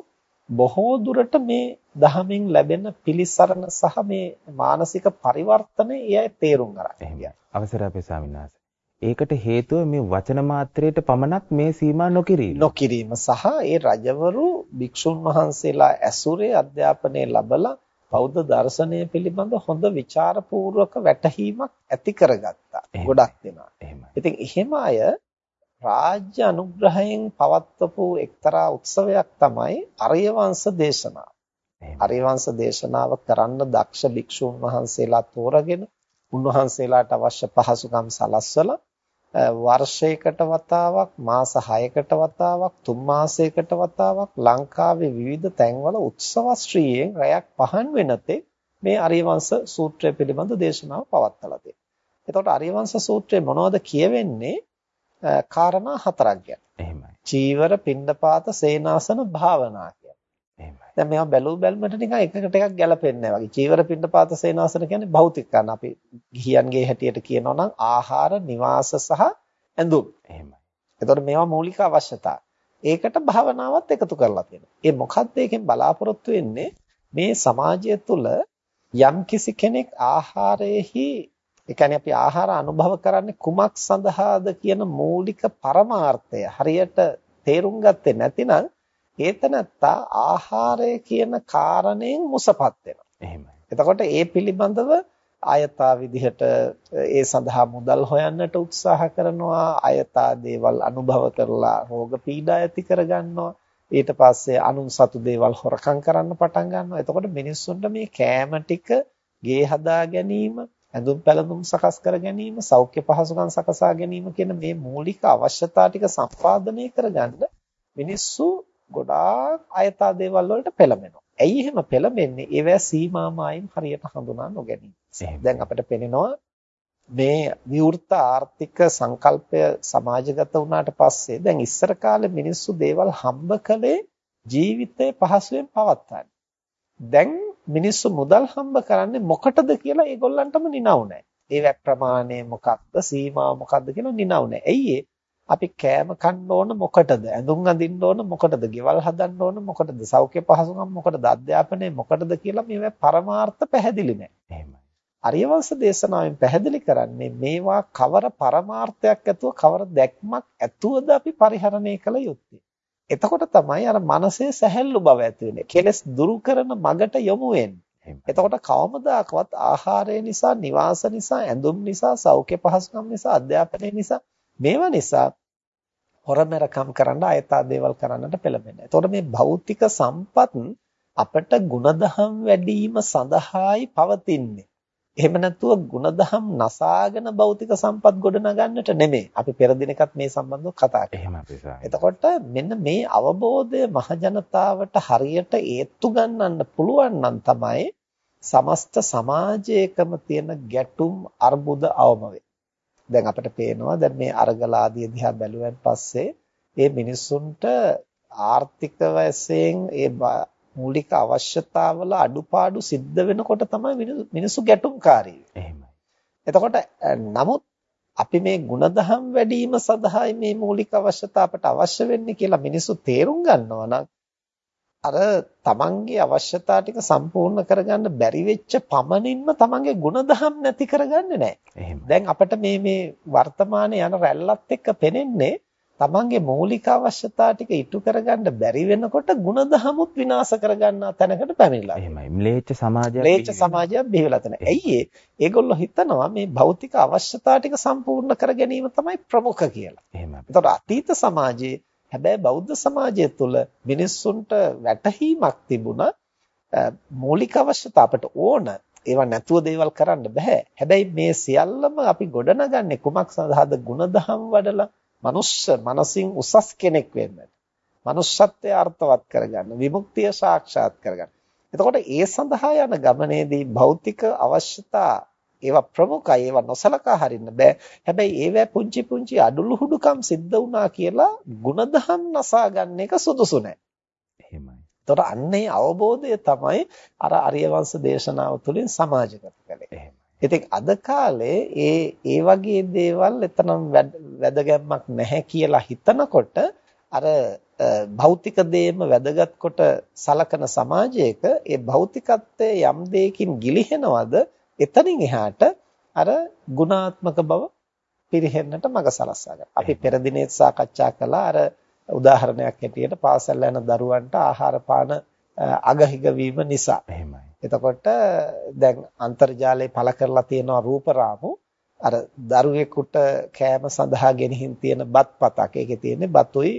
බොහෝ දුරට මේ දහමෙන් ලැබෙන පිළිසරණ සහ මේ මානසික පරිවර්තනය එයයි තේරුම් ගන්න. අවසර අපේ ස්වාමීන් ඒකට හේතුව මේ වචන මාත්‍රයට පමණක් මේ සීමා නොකිරීම. නොකිරීම සහ ඒ රජවරු භික්ෂුන් වහන්සේලා ඇසුරේ අධ්‍යාපනය ලැබලා බෞද්ධ දර්ශනය පිළිබඳ හොඳ ਵਿਚාරපූර්වක වැටහීමක් ඇති කරගත්තා. ගොඩක් දෙනා. ඉතින් එහෙම අය රාජ්‍ය අනුග්‍රහයෙන් පවත්වපු එක්තරා උත්සවයක් තමයි අරියවංශ දේශනාව. අරියවංශ දේශනාව කරන්න දක්ෂ භික්ෂුන් වහන්සේලා තෝරගෙන උන්වහන්සේලාට අවශ්‍ය පහසුකම් සලස්වලා වර්ෂයකට වතාවක් මාස 6කට වතාවක් තුන් මාසයකට වතාවක් ලංකාවේ විවිධ තැන්වල උත්සවශ්‍රීයෙන් රැයක් පහන් වෙනතේ මේ අරියවංශ සූත්‍රය පිළිබඳ දේශනාව පවත්වලා තියෙනවා. එතකොට අරියවංශ සූත්‍රයේ මොනවද කියවෙන්නේ? කාරණා හතරක් ගැන. එහෙමයි. චීවර, පින්ඩපාත, සේනාසන, භාවනා. දැන් මේවා බැලූ බැලමට නිකන් එකකට එකක් ගැලපෙන්නේ නැහැ වගේ. චීවර, පින්ඩපාත, සේනාසන කියන්නේ භෞතික කන. අපි ගිහියන්ගේ හැටියට කියනවා නම් ආහාර, නිවාස සහ ඇඳුම්. එහෙමයි. එතකොට මේවා මූලික අවශ්‍යතා. ඒකට භාවනාවත් එකතු කරලා තියෙනවා. ඒ මොකද්ද එකෙන් බලාපොරොත්තු වෙන්නේ? මේ සමාජය තුළ යම් කිසි කෙනෙක් ආහාරයේහි ඒ කියන්නේ අපි ආහාර අනුභව කරන්නේ කුමක් සඳහාද කියන මූලික පරමාර්ථය හරියට තේරුම් ගත්තේ නැතිනම් ඒතනත්තා ආහාරය කියන කාරණයෙන් මුසපත් වෙනවා. එහෙමයි. එතකොට ඒ පිළිබඳව ආයතා විදිහට ඒ සඳහා මුදල් හොයන්නට උත්සාහ කරනවා ආයතා දේවල් අනුභව කරලා රෝග පීඩා ඇති කරගන්නවා ඊට පස්සේ අනුන් සතු දේවල් හොරකම් කරන්න පටන් ගන්නවා එතකොට මිනිස්සුන්ට මේ කෑම ටික ගේ හදා ගැනීම ඇඳුම් පැළඳුම් සකස් කර ගැනීම, සෞඛ්‍ය පහසුකම් සකසා ගැනීම කියන මේ මූලික අවශ්‍යතා ටික සම්පාදනය කරගන්න මිනිස්සු ගොඩාක් අයථා දේවල් වලට පෙළඹෙනවා. ඇයි එහෙම පෙළඹෙන්නේ? ඒවැ සීමාමායින් හරියට හඳුනා නොගැනීම. දැන් අපිට පේනවා මේ විවෘත ආර්ථික සංකල්පය සමාජගත වුණාට පස්සේ දැන් ඉස්සර කාලේ මිනිස්සු දේවල් හම්බ කළේ ජීවිතේ පහසුවෙන් පවත්වන්න. දැන් මිනිස්සු මුදල් හම්බ කරන්නේ මොකටද කියලා ඒගොල්ලන්ටම නිනව් නැහැ. ඒ ප්‍රමාණය මොකක්ද සීමාව මොකක්ද කියලා නිනව් නැහැ. ඇයි අපි කෑම කන්න ඕන මොකටද? ඇඳුම් අඳින්න ඕන මොකටද? ගෙවල් හදන්න ඕන මොකටද? සෞඛ්‍ය පහසුකම් මොකටද? අධ්‍යාපනය මොකටද කියලා මේවා පරමාර්ථ පැහැදිලි නැහැ. එහෙමයි. අරියවංශ දේශනාවෙන් පැහැදිලි කරන්නේ මේවා කවර පරමාර්ථයක් ඇතුව කවර දැක්මක් ඇතුවද අපි පරිහරණය කළ යුත්තේ. එතකොට තමයි අර මනසේ සැහැල්ලු බව ඇති වෙන්නේ. කෙලස් දුරු කරන මගට යොමු වෙන්නේ. එතකොට කවමදාකවත් ආහාරය නිසා, නිවාස නිසා, ඇඳුම් නිසා, සෞඛ්‍ය පහසුකම් නිසා, අධ්‍යාපනය නිසා මේවා නිසා හොරමරකම් කරන්න ආයතා දේවල් කරන්නට පෙළඹෙනවා. එතකොට මේ භෞතික සම්පත් අපට ಗುಣධම් වැඩිම සඳහායි පවතින්නේ. එහෙම නැත්නම් ಗುಣධම් නසාගෙන භෞතික සම්පත් ගොඩනගන්නට නෙමෙයි. අපි පෙර දිනකත් මේ සම්බන්ධව කතා කළා. එතකොට මෙන්න මේ අවබෝධය මහජනතාවට හරියට ඒත්තු ගන්නන්න පුළුවන් නම් තමයි සමස්ත සමාජයකම තියෙන ගැටුම් අර්බුද අවම වේ. දැන් අපිට පේනවා දැන් මේ අරගලාදී දිහා බැලුවෙන් පස්සේ මේ මිනිස්සුන්ට ආර්ථික වශයෙන් ඒ මූලික අවශ්‍යතාවල අඩුපාඩු සිද්ධ වෙනකොට තමයි මිනිස්සු ගැටුම්කාරී එහෙමයි. එතකොට නමුත් අපි මේ ಗುಣධම් වැඩිම සඳහායි මේ මූලික අවශ්‍යතා අපට අවශ්‍ය වෙන්නේ කියලා මිනිස්සු තේරුම් ගන්නවා නම් අර තමන්ගේ අවශ්‍යතා ටික සම්පූර්ණ කරගන්න බැරි වෙච්ච පමණින්ම තමන්ගේ ගුණධම් නැති කරගන්නේ නැහැ. දැන් අපිට මේ මේ වර්තමානයේ යන රැල්ලත් එක්ක පෙනෙන්නේ තමන්ගේ මූලික අවශ්‍යතා ටික ඉටු කරගන්න බැරි වෙනකොට ගුණධමුත් විනාශ කරගන්නා තැනකට පැමිණිලා. එහෙමයි. ම්ලේච්ඡ සමාජයක් ම්ලේච්છ සමාජයක් බිහිවලා තන. ඇයි ඒ? ඒගොල්ලෝ හිතනවා මේ භෞතික අවශ්‍යතා ටික සම්පූර්ණ කර ගැනීම තමයි ප්‍රමුඛ කියලා. එහෙමයි. ඒතකොට අතීත සමාජයේ හැබැයි බෞද්ධ සමාජය තුළ මිනිස්සුන්ට වැටහීමක් තිබුණා මූලික අවශ්‍යතා අපට ඕන ඒවා නැතුව දේවල් කරන්න බෑ. හැබැයි මේ සියල්ලම අපි ගොඩනගන්නේ කුමක් සඳහාද? ಗುಣධම් වඩලා මනුස්ස මනසින් උසස් කෙනෙක් වෙන්නට. manussත්වයේ අර්ථවත් කරගන්න, විමුක්තිය සාක්ෂාත් කරගන්න. එතකොට ඒ සඳහා යන ගමනේදී භෞතික අවශ්‍යතා ඒවා ප්‍රමුඛයි ඒවා නොසලකා හරින්න බෑ. හැබැයි ඒවැ පුංචි පුංචි අඩලුහුඩුකම් සිද්ධ වුණා කියලා ಗುಣධම් නසා ගන්න එක සුදුසු නෑ. එහෙමයි. එතකොට අන්නේ අවබෝධය තමයි අර අරිය වංශ දේශනාව තුළින් සමාජගත කළේ. එහෙමයි. ඉතින් අද කාලේ ඒ ඒ වගේ දේවල් එතනම් වැදගැම්මක් නැහැ කියලා හිතනකොට අර භෞතික දේම වැදගත් කොට සලකන සමාජයක ඒ භෞතිකත්වයේ යම් දෙයකින් ගිලිහෙනවද එතනින් එහාට අර ගුණාත්මක බව පිරිහෙන්නට මඟ සලස්වා ගන්න. අපි පෙර දිනේ සාකච්ඡා කළා අර උදාහරණයක් හැටියට පාසල් යන දරුවන්ට ආහාර පාන අගහිග වීම නිසා. එහෙමයි. එතකොට දැන් අන්තර්ජාලයේ පළ කරලා තියෙන රූපරාමු අර දරුවෙකුට කෑම සඳහා ගෙනihin තියෙන බත් පතක්. ඒකේ තියෙන්නේ බතුයි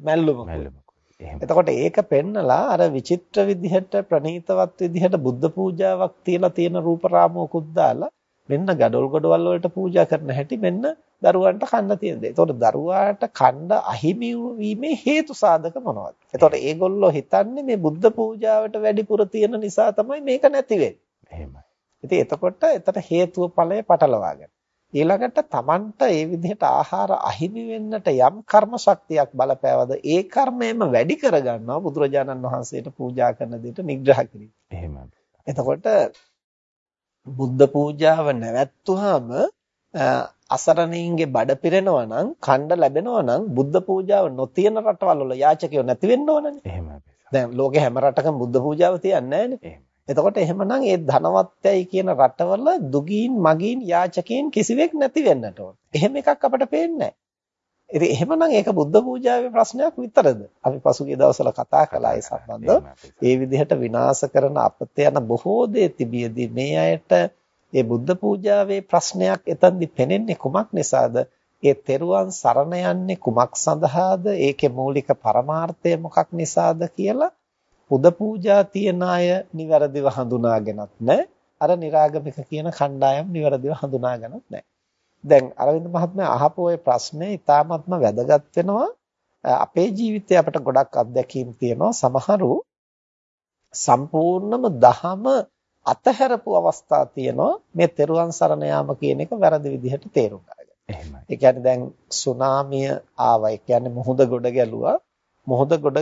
මැල්ලුමකුයි. එතකොට ඒක පෙන්නලා අර විචිත්‍ර විදිහට ප්‍රණීතවත් විදිහට බුද්ධ පූජාවක් තියලා තියෙන රූපරාමුවකුත් දාලා මෙන්න gadol godwal වලට පූජා කරන හැටි මෙන්න දරුවන්ට කන්න තියෙන දේ. එතකොට දරුවාට කන්න අහිමි වීමේ හේතු සාධක මොනවද? එතකොට ඒගොල්ලෝ හිතන්නේ මේ බුද්ධ පූජාවට වැඩිපුර තියෙන නිසා තමයි මේක නැති වෙන්නේ. එහෙමයි. ඉතින් එතකොට එතන හේතුව ඵලය පටලවාගෙන. ඊළඟට Tamanට ඒ විදිහට ආහාර අහිමි වෙන්නට යම් කර්ම ශක්තියක් බලපෑවද ඒ කර්මයම වැඩි කරගන්නවා බුදුරජාණන් වහන්සේට පූජා කරන දෙයට නිග්‍රහ කිරීම. එහෙමයි. එතකොට බුද්ධ පූජාව නැවැත්තුවාම අසරණයින්ගේ බඩ පිරෙනවා නම් ඛණ්ඩ ලැබෙනවා නම් බුද්ධ පූජාව නොතියන රටවල් වල යාචකයෝ නැති වෙන්න ඕනනේ. එහෙමයි. දැන් ලෝකේ හැම රටකම බුද්ධ පූජාව තියන්නේ නැහැනේ. එතකොට එහෙමනම් ඒ ධනවත්යයි කියන රටවල දුගීන් මගීන් යාචකයන් කිසිවෙක් නැති වෙන්නට ඕන. එහෙම එකක් අපිට පේන්නේ නැහැ. ඉතින් එහෙමනම් ඒක බුද්ධ පූජාවේ ප්‍රශ්නයක් විතරද? අපි පසුගිය දවස්වල කතා කළා ඒ සම්බන්ධව. ඒ විදිහට විනාශ කරන අපත යන බොහෝ දේ තිබියදී මේ අයට ඒ බුද්ධ පූජාවේ ප්‍රශ්නයක් එතනදි පෙනෙන්නේ කුමක් නිසාද? ඒ තෙරුවන් සරණ යන්නේ කුමක් සඳහාද? ඒකේ මූලික පරමාර්ථය මොකක් නිසාද කියලා පුද පූජා තියන අය නිවැරදිව හඳුනාගෙනත් නැහැ. අර निराගමික කියන කණ්ඩායම් නිවැරදිව හඳුනාගෙනත් නැහැ. දැන් අරවින්ද මහත්මයා අහපු ওই ප්‍රශ්නේ ඉතාමත්ම වැදගත් වෙනවා. අපේ ජීවිතේ අපිට ගොඩක් අත්දැකීම් තියෙනවා. සමහරු සම්පූර්ණම දහම අතහැරපු අවස්ථා තියෙනවා. මේ තෙරුවන් සරණ යාම කියන එක වැරදි විදිහට තේරුම් ගන්න. එහෙමයි. ඒ කියන්නේ දැන් සුනාමිය ආවා. ඒ කියන්නේ මුහුද ගොඩ ගැලුවා. මොහොත ගොඩ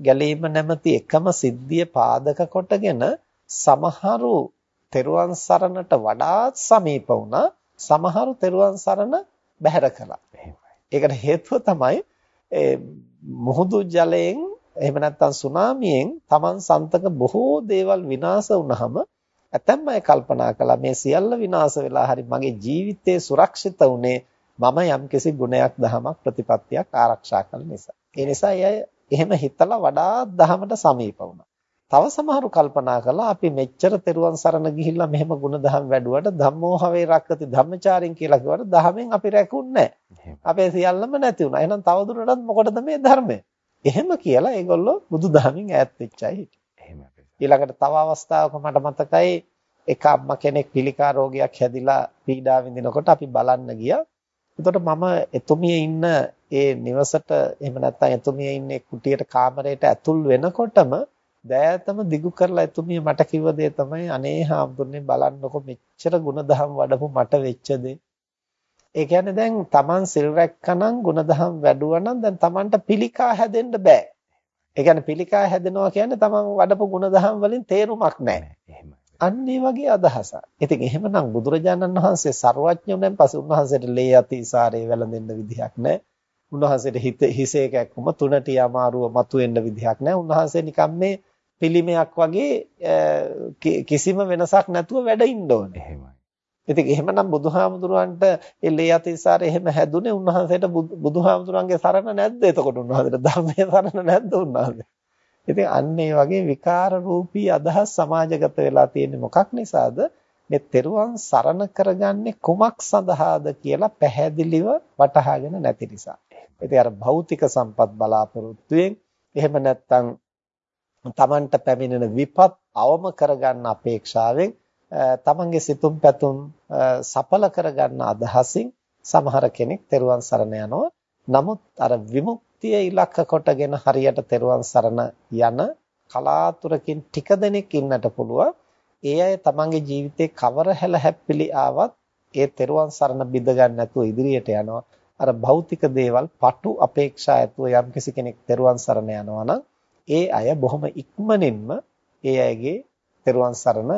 ගැලීම නැමැති එකම සිද්ධිය පාදක කොටගෙන සමහරු තෙරුවන් සරණට වඩාත් සමීප වුණා සමහරු තෙරුවන් සරණ බැහැර කළා. ඒකට හේතුව තමයි මුහුදු ජලයෙන් එහෙම නැත්නම් සුනාමියෙන් Taman සන්තක බොහෝ දේවල් විනාශ වුනහම ඇතැම් අය කල්පනා කළා මේ සියල්ල විනාශ වෙලා හරි මගේ ජීවිතේ සුරක්ෂිත උනේ මම යම්කිසි ගුණයක් දහමක් ප්‍රතිපත්තියක් ආරක්ෂා කළ නිසා. ඒ නිසා අය එහෙම හිතලා වඩාත් දහමට සමීප වුණා. තව සමහරු කල්පනා කළා අපි මෙච්චර තෙරුවන් සරණ ගිහිල්ලා මෙහෙම ගුණධම් වැඩුවට ධම්මෝහවේ රක්කති ධම්මචාරින් කියලා කිව්වට දහමෙන් අපි රැකුන්නේ අපේ සියල්ලම නැති වුණා. එහෙනම් තවදුරටත් මොකටද මේ ධර්මය? එහෙම කියලා ඒගොල්ලෝ බුදුදහමින් ඈත් වෙච්චයි හිටියේ. ඊළඟට තව අවස්ථාවක මට මතකයි එක අම්මා කෙනෙක් පිළිකා රෝගයක් හැදිලා පීඩා විඳිනකොට අපි බලන්න ගියා. එතකොට මම එතුමිය ඉන්න ඒ නිවසට එහෙම නැත්නම් එතුමිය ඉන්නේ කුටියට කාමරයට ඇතුල් වෙනකොටම දෑතම දිගු කරලා එතුමිය මට කිව්ව දේ තමයි අනේ හාමුදුරනේ බලන්නකො මෙච්චර ಗುಣධම් වඩපු මට වෙච්ච දේ. ඒ කියන්නේ දැන් Taman සිල් රැක්කනම් ಗುಣධම් වැඩුවනම් දැන් Tamanට පිළිකා හැදෙන්න බෑ. ඒ කියන්නේ පිළිකා හැදෙනවා කියන්නේ Taman වඩපු ಗುಣධම් වලින් තේරුමක් නැහැ. එහෙමයි. අන්න ඒ වගේ අදහසක්. ඉතින් එහෙමනම් බුදුරජාණන් වහන්සේ ਸਰවඥුණෙන් පස්සේ උන්වහන්සේට ලේ යති සාරේ වැළඳෙන්න විදිහක් නැහැ. උන්වහන්සේට හිත හිසේ කැක්කම තුනටි අමාරුව මතුවෙන්න විදිහක් නැහැ. උන්වහන්සේ නිකම් මේ පිළිමයක් වගේ කිසිම වෙනසක් නැතුව වැඩ ඉන්න ඕනේ. එහෙමයි. ඉතින් එහෙමනම් බුදුහාමුදුරන්ට ඒ ලේ යති සාරේ එහෙම හැදුනේ උන්වහන්සේට බුදුහාමුදුරන්ගේ සරණ නැද්ද? එතකොට උන්වහන්සේට ධර්මයේ සරණ නැද්ද උන්වහන්සේ? ඉතින් අන්න ඒ වගේ විකාර රූපී අදහස් සමාජගත වෙලා තියෙන්නේ මොකක් නිසාද? මේ තෙරුවන් සරණ කරගන්නේ කුමක් සඳහාද කියලා පැහැදිලිව වටහාගෙන නැති නිසා. ඉතින් අර භෞතික සම්පත් බලාපොරොත්තුෙන් එහෙම නැත්නම් තමන්ට පැමිණෙන විපත් අවම කරගන්න අපේක්ෂාවෙන් තමන්ගේ සිතුම් පැතුම් සඵල කරගන්න අදහසින් සමහර කෙනෙක් තෙරුවන් සරණ යනවා. නමුත් අර විමුක් විමුක්තිය ඉලක්ක කොටගෙන හරියට තෙරුවන් සරණ යන කලාතුරකින් ටික දෙනෙක් ඉන්නට පුළුවන්. ඒ අය තමන්ගේ ජීවිතේ කවර හැල හැප්පිලි ආවත් ඒ තෙරුවන් සරණ බිඳ ගන්න නැතුව ඉදිරියට යනවා. අර භෞතික දේවල් පටු අපේක්ෂා ඇතුව යම්කිසි කෙනෙක් තෙරුවන් සරණ යනවා නම් ඒ අය බොහොම ඉක්මනින්ම ඒ අයගේ තෙරුවන් සරණ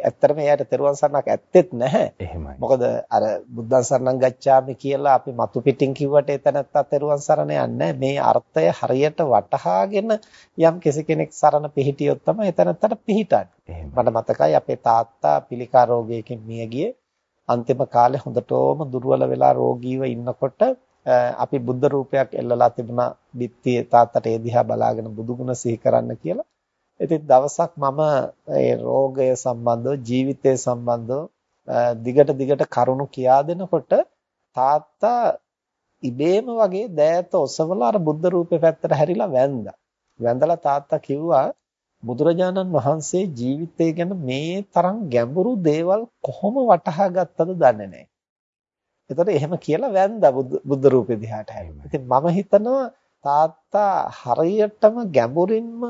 ඇත්තටම එයාට තෙරුවන් සරණක් ඇත්තෙත් නැහැ. එහෙමයි. මොකද අර බුද්ධං සරණං ගච්ඡාමි කියලා අපි මතු පිටින් කිව්වට එතනත්ත තෙරුවන් සරණ යන්නේ මේ අර්ථය හරියට වටහාගෙන යම් කෙනෙක් සරණ පිහිටියොත් තමයි එතනත්තට පිහිටන්නේ. මට මතකයි අපේ තාත්තා පිළිකා රෝගයකින් මිය ගියේ. අන්තිම කාලේ හොඳටම දුර්වල වෙලා රෝගීව ඉන්නකොට අපි බුද්ධ රූපයක් එල්ලලා තිබුණා බිත්තියේ තාත්තට ඒ දිහා බලාගෙන බුදුගුණ සිහි කරන්න කියලා. ඉතින් දවසක් මම ඒ රෝගය සම්බන්ධව ජීවිතය සම්බන්ධව දිගට දිගට කරුණු කියා දෙනකොට තාත්තා ඉබේම වගේ දෑත ඔසවලා අර බුද්ධ රූපේ පැත්තට හැරිලා වැන්දා. වැඳලා තාත්තා කිව්වා බුදුරජාණන් වහන්සේ ජීවිතය ගැන මේ තරම් ගැඹුරු දේවල් කොහොම වටහා ගත්තද දන්නේ නැහැ. එතකොට එහෙම කියලා වැන්දා බුද්ධ රූපේ දිහාට හැරිලා. ඉතින් මම හිතනවා තාත්තා හරියටම ගැඹුරින්ම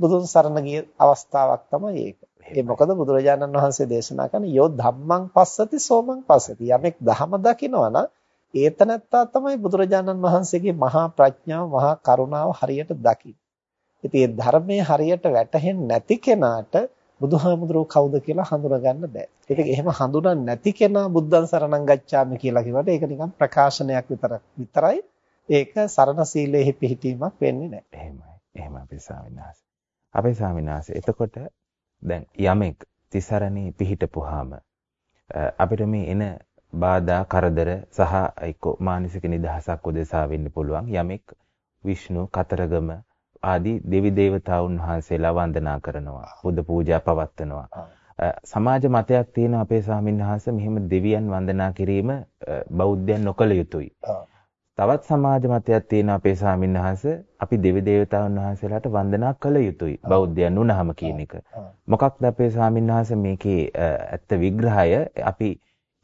බුදුන් සරණ ගිය අවස්ථාවක් තමයි ඒක. ඒ මොකද බුදුරජාණන් වහන්සේ දේශනා කරන යෝ ධම්මං පස්සති සෝමං පස්සති. යමෙක් ධම දකිනවා නම් ඒතනත්තා තමයි බුදුරජාණන් වහන්සේගේ මහා ප්‍රඥාව, මහා කරුණාව හරියට දකින්නේ. ඉතින් මේ ධර්මයේ හරියට වැටහෙන්නේ නැති කෙනාට බුදුහාමුදුරුවෝ කවුද කියලා හඳුනගන්න බෑ. ඉතින් එහෙම හඳුනන්නේ නැති කෙනා බුද්ධං සරණං ගච්ඡාමි කියලා කිව්වට ඒක නිකන් ප්‍රකාශනයක් විතර විතරයි. ඒක සරණ සීලෙහි පිහිටීමක් වෙන්නේ නැහැ. එහෙමයි. එහෙම අපි ස්වාමීන් වහන්සේ. අපේ ස්වාමීන් වහන්සේ එතකොට දැන් යමෙක් තිසරණේ පිහිටපුවාම අපිට මේ එන බාධා කරදර සහ එක්ක මානසික නිදහසක් උදෙසා වෙන්න පුළුවන්. යමෙක් විෂ්ණු කතරගම ආදී දෙවි දේවතාවුන් වහන්සේලා වන්දනා කරනවා බුද්ධ පූජා පවත්වනවා. සමාජ මතයක් තියෙන අපේ ස්වාමීන් වහන්සේ. මෙහෙම දෙවියන් වන්දනා කිරීම බෞද්ධයන් නොකළ යුතුයි තවත් සමාජ මතයක් තියෙන අපේ ස්වාමීන් වහන්සේ අපි දෙවි දේවතාවුන් වහන්සේලාට වන්දනා කළ යුතුයි බෞද්ධයන් වුණාම කියන එක. මොකක්ද අපේ ස්වාමීන් වහන්සේ මේකේ ඇත්ත විග්‍රහය අපි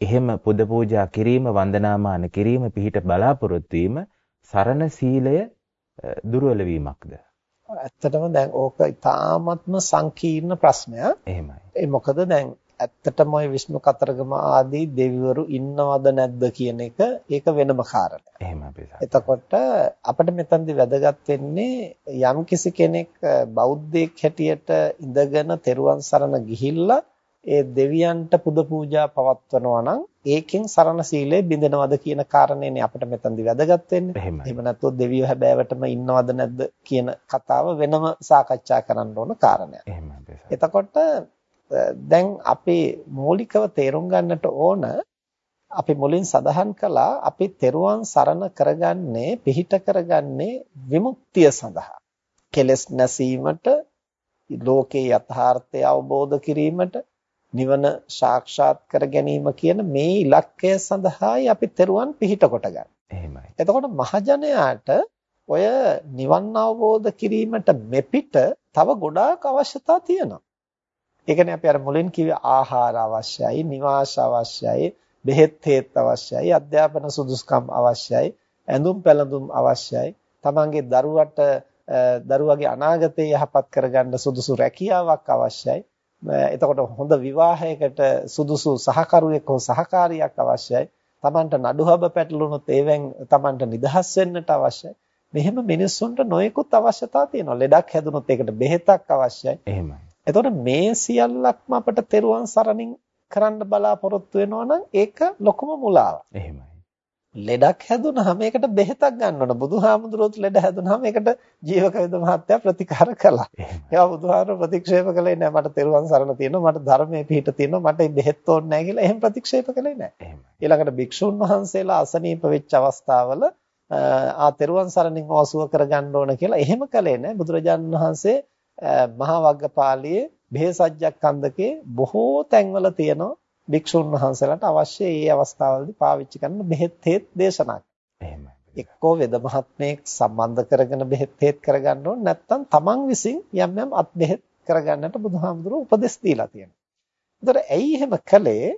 එහෙම පුද පූජා කිරීම වන්දනාමාන කිරීම පිහිට බලාපොරොත්තු සරණ සීලය දුර්වල වීමක්ද? ඇත්තටම දැන් ඕක ඉතාමත්ම සංකීර්ණ ප්‍රශ්නයක්. එහෙමයි. ඒ මොකද දැන් ඇත්තටම ওই විෂ්ණු කතරගම ආදී දෙවිවරු ඉන්නවද නැද්ද කියන එක ඒක වෙනම කාරණයක්. එහෙම අපි එතකොට අපිට මෙතනදී වැදගත් වෙන්නේ යම් කිසි කෙනෙක් බෞද්ධයෙක් හැටියට ඉඳගෙන තෙරුවන් සරණ ගිහිල්ලා ඒ දෙවියන්ට පුද පූජා පවත්වනවා නම් ඒකෙන් සරණ සීලය බිඳෙනවද කියන කාරණේනේ අපිට මෙතනදී වැදගත් වෙන්නේ. එහෙම නැත්නම් දෙවියෝ හැබෑවටම ඉන්නවද නැද්ද කියන කතාව වෙනම සාකච්ඡා කරන්න ඕන කාරණයක්. එතකොට දැන් අපි මූලිකව තේරුම් ගන්නට ඕන අපි මුලින් සඳහන් කළා අපි තෙරුවන් සරණ කරගන්නේ පිහිට කරගන්නේ විමුක්තිය සඳහා කෙලස් නැසීමට ලෝකේ යථාර්ථය අවබෝධ කිරීමට නිවන සාක්ෂාත් කර ගැනීම කියන මේ ඉලක්කය සඳහායි අපි තෙරුවන් පිහිට කොටගන්නේ. එහෙමයි. එතකොට මහජනයාට ඔය නිවන් අවබෝධ කිරීමට මෙපිට තව ගොඩාක් අවශ්‍යතා තියෙනවා. ඒ කියන්නේ අපි අර මුලින් කිව්වේ ආහාර අවශ්‍යයි, නිවාස අවශ්‍යයි, බෙහෙත් හේත් අවශ්‍යයි, අධ්‍යාපන සුදුසුකම් අවශ්‍යයි, ඇඳුම් පැළඳුම් අවශ්‍යයි. තමන්ගේ දරුවට දරුවගේ අනාගතය යහපත් කරගන්න සුදුසු රැකියාවක් අවශ්‍යයි. එතකොට හොඳ විවාහයකට සුදුසු සහකරුවෙක් හෝ සහකාරියක් අවශ්‍යයි. තමන්ට නඩුහබ පැටලුනොත් ඒවෙන් තමන්ට නිදහස් වෙන්නට අවශ්‍යයි. මෙහෙම මිනිස්සුන්ට නොයෙකුත් අවශ්‍යතා තියෙනවා. ලෙඩක් හැදුනොත් ඒකට බෙහෙතක් අවශ්‍යයි. එහෙමයි. එතකොට මේ සියල්ලක්ම අපිට තෙරුවන් සරණින් කරන්න බලාපොරොත්තු වෙනවා ඒක ලොකුම මුලාවක්. එහෙමයි. ලෙඩක් හැදුනහම ඒකට බෙහෙතක් ගන්න ඕන. බුදුහාමුදුරුවෝත් ලෙඩ හැදුනහම ඒකට ජීවක වේද මහත්තයා ප්‍රතිකාර කළා. ඒවා බුදුහාමුදුරුවෝ ප්‍රතික්ෂේප කළේ නැහැ. මට තෙරුවන් සරණ තියෙනවා. මට ධර්මයේ පිහිට තියෙනවා. මට බෙහෙත් ඕනේ නැහැ කියලා එහෙම ප්‍රතික්ෂේප කළේ නැහැ. ඊළඟට භික්ෂුන් වහන්සේලා අසනීප වෙච්ච අවස්ථාවල ආ තෙරුවන් සරණින් ඔසුව කරගන්න ඕන කියලා එහෙම කළේ නැහැ. බුදුරජාණන් වහන්සේ මහා වග්ගපාළියේ බෙහෙසජ්ජක්ඛන්දකේ බොහෝ තැන්වල තියෙනවා භික්ෂුන් වහන්සේලාට අවශ්‍ය ඒ අවස්ථාවලදී පාවිච්චි කරන බෙහෙත් හේත් දේශනා. එහෙමයි. එක්කෝ වෙද මහත්මයෙක් සම්බන්ධ කරගෙන බෙහෙත් හේත් කරගන්න ඕන නැත්නම් තමන් විසින් යම් යම් අත් බෙහෙත් කරගන්නට බුදුහාමුදුරුවෝ උපදෙස් දීලා තියෙනවා. ඒතර ඇයි එහෙම කළේ?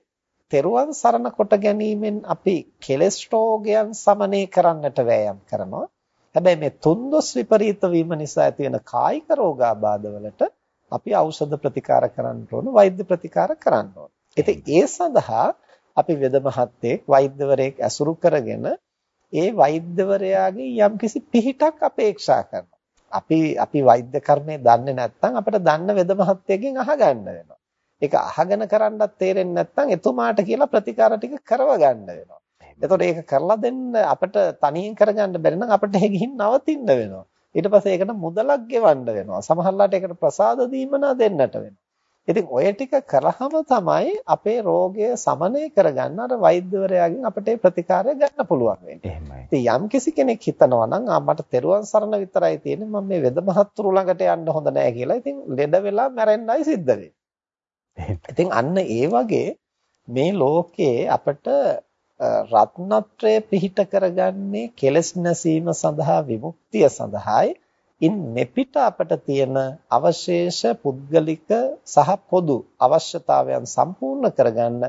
තෙරුවන් සරණ කොට ගැනීමෙන් අපි කෙලෙස් රෝගයන් සමනය කරන්නට වෑයම් කරනවා. හැබැයි මේ තුන්දොස් විපරීත වීම නිසා ඇති වෙන කායික රෝගාබාධවලට අපි ఔෂධ ප්‍රතිකාර කරන්න ඕන වෛද්‍ය ප්‍රතිකාර කරන්න ඕන. ඉතින් ඒ සඳහා අපි වෙද මහත්තයෙක් වෛද්‍යවරයෙක් ඇසුරු කරගෙන ඒ වෛද්‍යවරයාගේ යම්කිසි පිහිටක් අපේක්ෂා කරනවා. අපි අපි වෛද්‍ය කර්මය දන්නේ නැත්නම් අපිට දන්න වෙද මහත්තයගෙන් අහගන්න වෙනවා. ඒක අහගෙන කරන්නත් තේරෙන්නේ නැත්නම් එතුමාට කියලා ප්‍රතිකාර ටික කරව ගන්න වෙනවා. එතකොට ඒක කරලා දෙන්න අපිට තනියෙන් කරගන්න බැරි නම් අපිට ගිහින් නවතින්න වෙනවා. ඊට පස්සේ ඒකට මුදලක් ගෙවන්න වෙනවා. සමහරවිට ඒකට ප්‍රසාද දීමනා දෙන්නට වෙනවා. ඉතින් ඔය ටික කරාම තමයි අපේ රෝගය සමනය කරගන්න අර වෛද්‍යවරයාගෙන් අපිට ප්‍රතිකාරය ගන්න පුළුවන් වෙන්නේ. එහෙමයි. යම් කිසි කෙනෙක් හිතනවා නම් ආ මට තෙරුවන් සරණ විතරයි තියෙන්නේ මම මේ වෙද මහත්තුරු ළඟට යන්න හොඳ නැහැ කියලා. ඉතින් ලෙඩ වෙලා මැරෙන්නයි සිද්ධ වෙන්නේ. ඉතින් අන්න ඒ වගේ මේ ලෝකයේ අපිට රත්නත්‍රය පිහිට කරගන්නේ කෙලස් නැසීම සඳහා විමුක්තිය සඳහායි ඉන් මෙපිට අපට තියෙන අවශේෂ පුද්ගලික සහ පොදු අවශ්‍යතාවයන් සම්පූර්ණ කරගන්න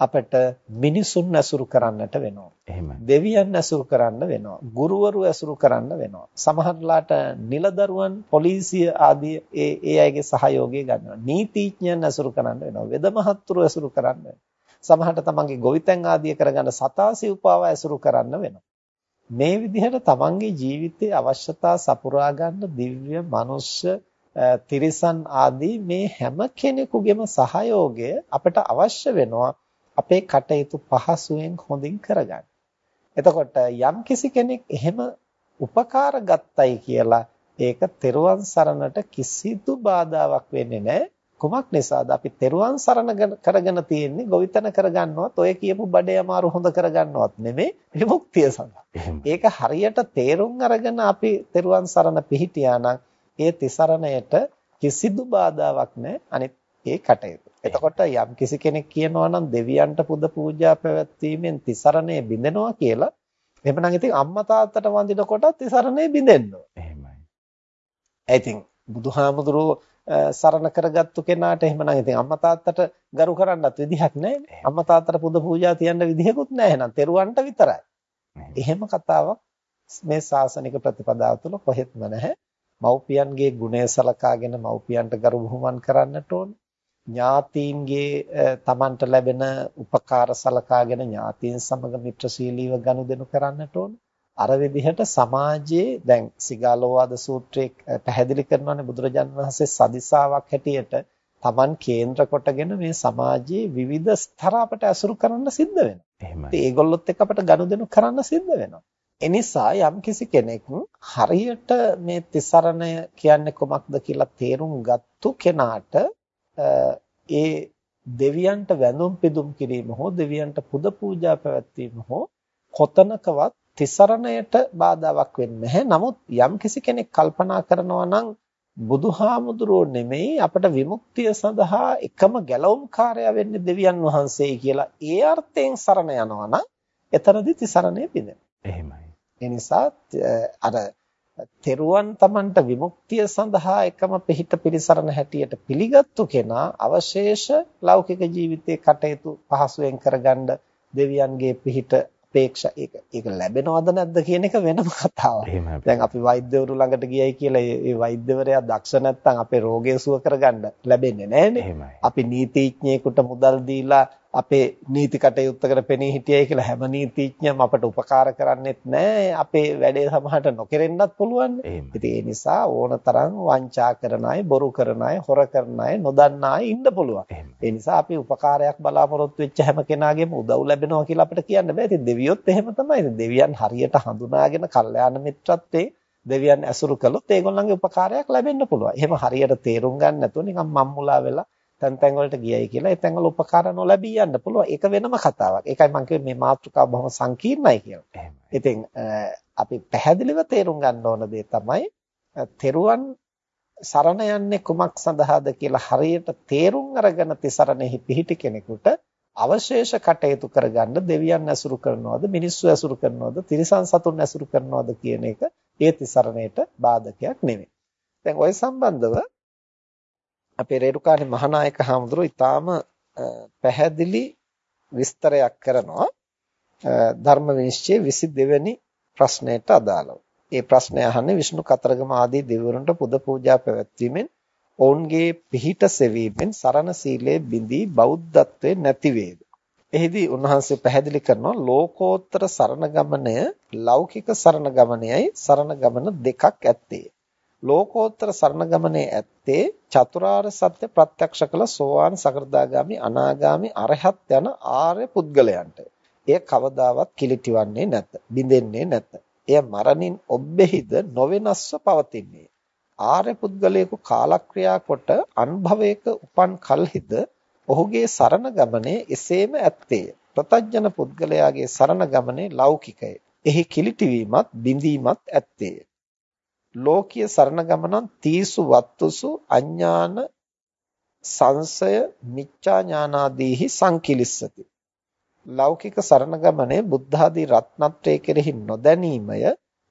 අපට මිනිසුන් ඇසුරු කරන්නට වෙනවා. එහෙමයි. දෙවියන් ඇසුරු කරන්න වෙනවා. ගුරුවරු ඇසුරු කරන්න වෙනවා. සමහරట్లాට නිලදරුවන්, පොලිසිය ආදී ඒ ඒ අයගේ සහයෝගය ගන්නවා. නීතිඥයන් ඇසුරු කරන්න වෙනවා. වෙද මහත්තුරු ඇසුරු කරන්න වෙනවා. සමහරට තමන්ගේ ගොවිතැන් ආදිය කරගන්න සතාසි උපාව ඇසුරු කරන්න වෙනවා. මේ විදිහට තමන්ගේ ජීවිතයේ අවශ්‍යතා සපුරා ගන්න දිව්‍ය මනුෂ්‍ය තිරිසන් ආදී මේ හැම කෙනෙකුගේම සහයෝගය අපට අවශ්‍ය වෙනවා අපේ කටයුතු පහසුවෙන් හොඳින් කරගන්න. එතකොට යම් කිසි කෙනෙක් එහෙම උපකාර ගත්තයි කියලා ඒක තෙරුවන් සරණට කිසිදු බාධාවක් වෙන්නේ නැහැ. කුමක් නිසාද අපි තෙරුවන් සරණ කරගෙන තියෙන්නේ ගොවිතැන කරගන්නවත් ඔය කියපු බඩේ අමාරු හොඳ කරගන්නවත් නෙමෙයි විමුක්තිය සඳහා. ඒක හරියට තේරුම් අරගෙන අපි තෙරුවන් සරණ පිහිටියා නම් ඒ තිසරණයට කිසිදු බාධාවක් නැහැ අනිත් ඒ කටයුතු. එතකොට යම් කිසි කෙනෙක් කියනවා නම් දෙවියන්ට පුද පූජා පැවැත්වීමෙන් තිසරණය බිඳෙනවා කියලා එහෙමනම් ඉතින් අම්මා තාත්තට වඳිනකොට තිසරණය බිඳෙන්න ඕනේ. එහෙමයි. ඒ ඉතින් බුදුහාමුදුරුවෝ සරණ කරගත්තු කෙනාට එහෙමනම් ඉතින් අම්මා තාත්තට ගරු කරන්නත් විදිහක් නැහැ. අම්මා තාත්තට පුද පූජා තියන්න විදිහකුත් නැහැ එහෙනම් තෙරුවන්ට විතරයි. එහෙම කතාවක් මේ ශාසනික ප්‍රතිපදාව තුළ කොහෙත්ම නැහැ. මව්පියන්ගේ ගුණය සලකාගෙන මව්පියන්ට ගරු බුහුමන් කරන්නට ඕන. ඥාතීන්ගේ තමන්ට ලැබෙන උපකාර සලකාගෙන ඥාතීන් සමග මිත්‍රශීලීව ගනුදෙනු කරන්නට ඕන. අර විදිහට සමාජයේ දැන් සිගාලෝවාද සූත්‍රයේ පැහැදිලි කරනවානේ බුදුරජාන් වහන්සේ සදිසාවක් හැටියට Taman කේන්ද්‍ර කොටගෙන මේ සමාජයේ විවිධ ස්තර අපට අසුරු කරන්න සිද්ධ වෙනවා. එහෙමයි. ඉතින් ඒගොල්ලොත් එක්ක අපට ගනුදෙනු කරන්න සිද්ධ වෙනවා. එනිසා යම්කිසි කෙනෙක් හරියට මේ තිසරණය කියන්නේ කොමක්ද කියලා තේරුම් ගත්තු කෙනාට ඒ දෙවියන්ට වැඳුම් පිදුම් කිරීම හෝ දෙවියන්ට පුද පූජා පැවැත්වීම හෝ කොතනකවත් තිසරණයට බාධාවක් වෙන්නේ නැහැ. නමුත් යම්කිසි කෙනෙක් කල්පනා කරනවා නම් බුදුහාමුදුරුවෝ නෙමෙයි අපට විමුක්තිය සඳහා එකම ගැලවුම්කාරය වෙන්නේ දෙවියන් වහන්සේයි කියලා ඒ අර්ථයෙන් සරණ යනවා නම් එතරම්දි තිසරණය පිදෙනවා. එහෙමයි. ඒ නිසා අර තෙරුවන් Tamanට විමුක්තිය සඳහා එකම පිහිට පිළිසරණ හැටියට පිළිගත්තු කෙනා අවශේෂ ලෞකික ජීවිතයේ කටයුතු පහසුවෙන් කරගන්න දෙවියන්ගේ පිහිට අපේක්ෂා ඒක ඒක ලැබෙනවද නැද්ද කියන එක වෙනම කතාවක්. දැන් අපි වෛද්‍යවරු ළඟට ගියයි කියලා ඒ වෛද්‍යවරයා දක්ෂ නැත්නම් අපේ රෝගය සුව කරගන්න ලැබෙන්නේ නැහනේ. අපි නීතිඥයෙකුට මුදල් දීලා අපේ නීති කටයුත්තකට පෙනී හිටියයි කියලා හැම නීතිඥයම අපට උපකාර කරන්නේත් නැහැ. අපේ වැඩේ සමහරට නොකරෙන්නත් පුළුවන්. ඉතින් ඒ නිසා ඕනතරම් වංචා කරන අය, බොරු කරන අය, හොර කරන අය, නොදන්නා අය ඉන්න පුළුවන්. ඒ නිසා අපි උපකාරයක් බලාපොරොත්තු වෙච්ච හැම කෙනාගේම උදව් ලැබෙනවා කියලා අපිට කියන්න බෑ. ඉතින් දෙවියොත් එහෙම තමයි. දෙවියන් හරියට හඳුනාගෙන කල්යාණ මිත්‍රත්වයේ දෙවියන් ඇසුරු කළොත් ඒගොල්ලන්ගේ උපකාරයක් ලැබෙන්න පුළුවන්. එහෙම හරියට තේරුම් ගන්න නැතුව නිකන් මම්මුලා වෙලා තැන් තැන් වලට ගියයි කියලා ඒ තැන් වල උපකාර නොලැබී යන්න පුළුවන්. ඒක වෙනම කතාවක්. ඒකයි මම කිව්වේ මේ මාතෘකාව බොහොම සංකීර්ණයි කියලා. ඉතින් අපි පැහැදිලිව තේරුම් ගන්න ඕන දේ තමයි තෙරුවන් සරණ යන්නේ කුමක් සඳහාද කියලා හරියට තේරුම් අරගෙන තිසරණෙහි පිහිටි කෙනෙකුට අවශේෂ කටයුතු කරගන්න දෙවියන් ඇසුරු කරනවද මිනිස්සු ඇසුරු කරනවද තිරිසන් සතුන් ඇසුරු කරනවද කියන එක ඒ තිසරණයට බාධකයක් නෙමෙයි. දැන් ওই සම්බන්ධව අපේ රේරුකාණේ මහානායක හාමුදුරුවෝ ඊටාම පැහැදිලි විස්තරයක් කරනවා ධර්ම විනිශ්චයේ 22 වෙනි ප්‍රශ්නයට අදාළව. ඒ ප්‍රශ්නය අහන්නේ විෂ්ණු කතරගම ආදී දෙවිවරුන්ට පුද පූජා පැවැත්වීමෙන් ඔවුන්ගේ පිහිට සෙවීමෙන් සරණ සීලයේ බිඳී බෞද්ධත්වයේ නැති වේද? එහිදී උන්වහන්සේ පැහැදිලි කරනවා ලෝකෝත්තර සරණ ගමනය ලෞකික සරණ ගමනයයි සරණ ගමන දෙකක් ඇත්තේ. ලෝකෝත්තර සරණ ගමනේ ඇත්තේ චතුරාර්ය සත්‍ය ප්‍රත්‍යක්ෂ කළ සෝවාන් සකෘදාගාමි අනාගාමි අරහත් යන ආර්ය පුද්ගලයන්ට. එය කවදාවත් කිලිටිවන්නේ නැත. බිඳෙන්නේ නැත. එය මරණින් ඔබ්බෙහිද නොවෙනස්ව පවතින්නේ. ආර්ය පුද්ගලයෙකු කාලක්‍රියා කොට අන්භවයක උපන් කල්හිද ඔහුගේ සරණ ගමනේ එසේම ඇත්තේය. ප්‍රතඥන පුද්ගලයාගේ සරණ ගමනේ ලෞකිකය. එහි කිලිටිවීමත් බිඳීමත් ඇත්තේය. ලෝකීය සරණ ගමනන් තීසු වත්තුසු අඥාන සංසය මිච්ඡා ඥානාදීහි සංකිලිස්සති. ලෞකික සරණ ගමනේ බුද්ධ ආදී රත්නත්‍රය කෙරෙහි නොදැනීමය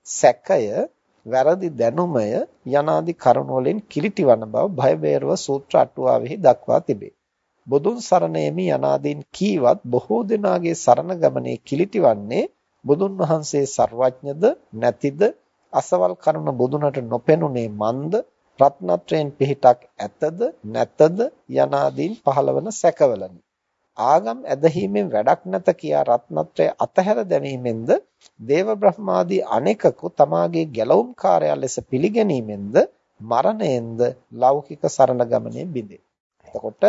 සැකය වැරදි දැනුමය යනාදි කරුණ වලින් කිලිටිවන බව භය බේරව සූත්‍ර අටුවාවෙහි දක්වා තිබේ. බුදුන් සරණේමි යනාදීන් කීවත් බොහෝ දෙනාගේ සරණ ගමනේ කිලිටිවන්නේ බුදුන් වහන්සේ සර්වඥද නැතිද අසවල් කරුණ බුදුනට නොපෙනුනේ මන්ද රත්නත්‍රයෙන් පිහිටක් ඇතද නැතද යනාදීන් පහළවන සැකවලනි ආගම් ඇදහිීමෙන් වැඩක් නැත කියා රත්නත්‍රය අතහැර දැමීමෙන්ද දේව බ්‍රහ්මාදී අනෙකකු තමාගේ ගැලවුම් කාර්යය ලෙස පිළිගැනීමෙන්ද මරණයෙන්ද ලෞකික සරණ ගමනේ බිඳේ. එතකොට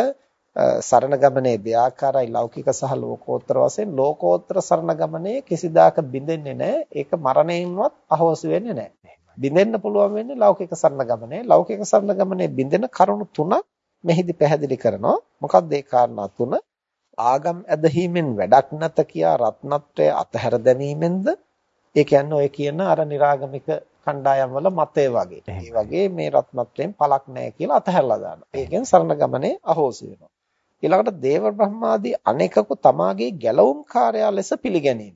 සරණ ගමනේ දෙආකාරයි ලෞකික සහ ලෝකෝත්තර වශයෙන් ලෝකෝත්තර සරණ ගමනේ කිසිදාක බිඳෙන්නේ නැහැ. ඒක මරණයෙන්වත් අහෝසි වෙන්නේ නැහැ. බිඳෙන්න පුළුවන් වෙන්නේ ලෞකික සරණ ගමනේ. ලෞකික සරණ ගමනේ බිඳෙන කරුණු තුනක් මෙහිදී පැහැදිලි කරනවා. මොකක්ද ඒ කාරණා තුන? ආගම් ඇදහිීමෙන් වැඩක් නැත කියා රත්නත්‍රය අතහැර දැමීමෙන්ද ඒ කියන්නේ ඔය කියන අර निराගමික කණ්ඩායම් වල මතය වගේ. ඒ වගේ මේ රත්නත්‍රයෙන් පළක් නැහැ කියලා අතහැරලා දානවා. ඒකෙන් සරණ ගමනේ අහෝසි වෙනවා. ඊළඟට දේව බ්‍රහ්මාදී අනෙකකු තමාගේ ගැලවුම් කාර්යය ලෙස පිළිගැනීම.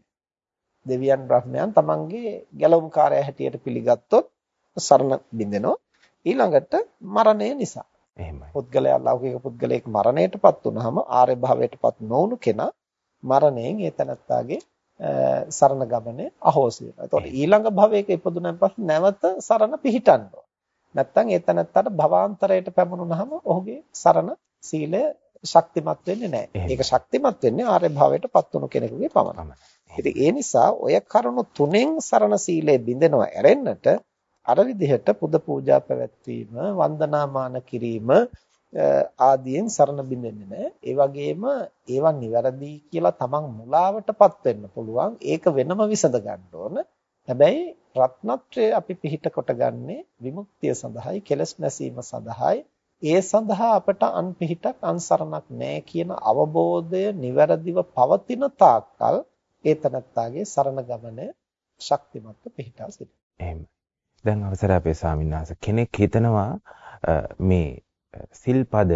දෙවියන් බ්‍රහ්මයන් තමන්ගේ ගැලවුම් කාර්යය හැටියට පිළිගත්තොත් සරණ බින්දෙනවා. ඊළඟට මරණය නිසා එහෙමයි. පුද්ගලයා ලෞකික පුද්ගලයෙක් මරණයටපත් වුනහම ආර්ය භාවයටපත් නොවුණු කෙනා මරණයෙන් ඒ තනත්තාගේ සරණ ගමනේ අහෝසි වෙනවා. එතකොට ඊළඟ භවයක ඉපදුනන් පස්සේ නැවත සරණ පිහිටන්න ඕන. නැත්තම් ඒ තනත්තාට භවාන්තරයට පැමුණුනහම ඔහුගේ සරණ සීලය ශක්තිමත් වෙන්නේ නැහැ. ඒක ශක්තිමත් වෙන්නේ ආර්ය භාවයටපත් වුණු කෙනෙකුගේ පමණයි. ඉතින් ඒ නිසා ඔය කරුණු තුනෙන් සරණ සීලය බිඳෙනවා ඇරෙන්නට අර විදිහට පුද පූජා පැවැත්වීම, වන්දනාමාන කිරීම ආදියෙන් සරණ බින්දෙන්නේ නැහැ. ඒ වගේම ඒවා නිවැරදි කියලා තමන් මුලාවටපත් වෙන්න පුළුවන්. ඒක වෙනම විසඳ ගන්න ඕන. හැබැයි රත්නත්‍රය අපි පිහිට කොටගන්නේ විමුක්තිය සඳහායි, කෙලස් නැසීම සඳහායි. ඒ සඳහා අපට අන් පිහිටක් අන්සරණක් නැහැ කියන අවබෝධය නිවැරදිව පවතින තාක්කල් ඒ තනත්තාගේ සරණ ගමන ශක්තිමත්ව පිහිටා සිටිනවා. එහෙමයි. දැන් අවසරයි අපේ ස්වාමීන් වහන්සේ කෙනෙක් හිතනවා මේ සිල්පද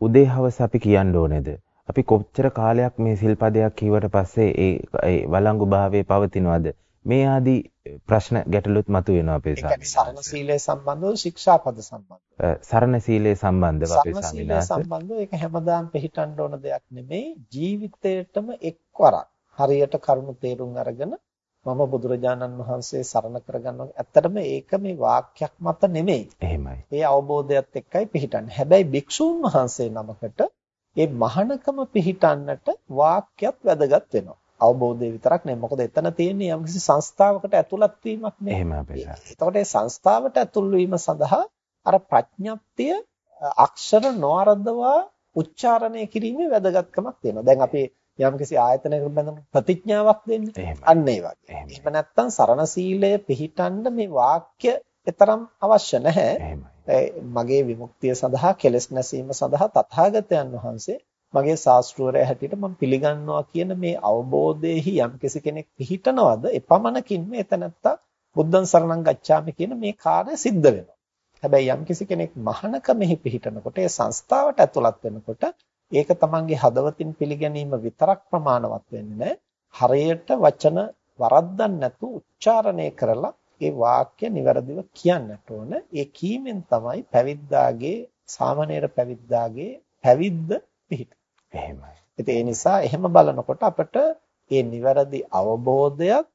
උදේ හවස අපි කියන්න ඕනේද? අපි කොච්චර කාලයක් මේ සිල්පදයක් කිව්වට පස්සේ ඒ වළංගු භාවයේ පවතිනවද? මේ ආදී ප්‍රශ්න ගැටලුත් මතුවෙනවා අපේ ස්වාමීන් සරණ සීලය සම්බන්ධව ශික්ෂාපද සම්බන්ධව. සරණ සීලය සම්බන්ධව අපේ ස්වාමීන් වහන්සේ. සම්බන්ධව ඒක හැමදාම පිළිටන්න ඕන දෙයක් නෙමෙයි ජීවිතේටම එක්වරක් හරියට කරුණු තේරුම් අරගෙන මම බුදුරජාණන් වහන්සේ සරණ කරගන්නවා. ඇත්තටම ඒක මේ වාක්‍යයක් මත නෙමෙයි. එහෙමයි. ඒ අවබෝධයත් එක්කයි පිහිටන්නේ. හැබැයි භික්ෂූන් වහන්සේ නමකට මේ මහානකම පිහිටන්නට වාක්‍යයක් වැදගත් වෙනවා. අවබෝධය විතරක් නෙමෙයි. මොකද එතන තියෙන්නේ යම්කිසි සංස්ථාවකට ඇතුළත් වීමක් නේ. එහෙම අපේ. එතකොට මේ සංස්ථාවට ඇතුල් වීම සඳහා අර ප්‍රඥප්තිය අක්ෂර නොඅරදවා උච්චාරණය කිරීමේ වැදගත්කමක් තියෙනවා. දැන් අපි යම්කිසි ආයතනයකට බඳින ප්‍රතිඥාවක් දෙන්නේ. අන්න ඒ වගේ. එහෙම නැත්නම් සරණ සීලය පිළිටන්න මේ වාක්‍ය තරම් අවශ්‍ය නැහැ. මගේ විමුක්තිය සඳහා කෙලෙස් නැසීම සඳහා තථාගතයන් වහන්සේ මගේ ශාස්ත්‍රවරයා හැටියට මම පිළිගන්නවා කියන මේ අවබෝධයේහි යම්කිසි කෙනෙක් පිළිටනවද එපමණකින් මේ තනත්තා බුද්ධං සරණං ගච්ඡාමි කියන මේ කාර්ය සිද්ධ වෙනවා. හැබැයි යම්කිසි කෙනෙක් මහානකමෙහි පිළිටනකොට ඒ සංස්ථාවට ඇතුළත් වෙනකොට ඒක තමන්ගේ හදවතින් පිළිගැනීම විතරක් ප්‍රමාණවත් වෙන්නේ හරියට වචන වරද්දන්න නැතුව උච්චාරණය කරලා ඒ වාක්‍ය નિවරදිව කියන්නට ඕන. ඒ කීමෙන් තමයි පැවිද්දාගේ සාමණේර පැවිද්දාගේ පැවිද්ද පිහිට. එහෙමයි. ඉතින් ඒ නිසා එහෙම බලනකොට අපිට මේ નિවරදි අවබෝධයත්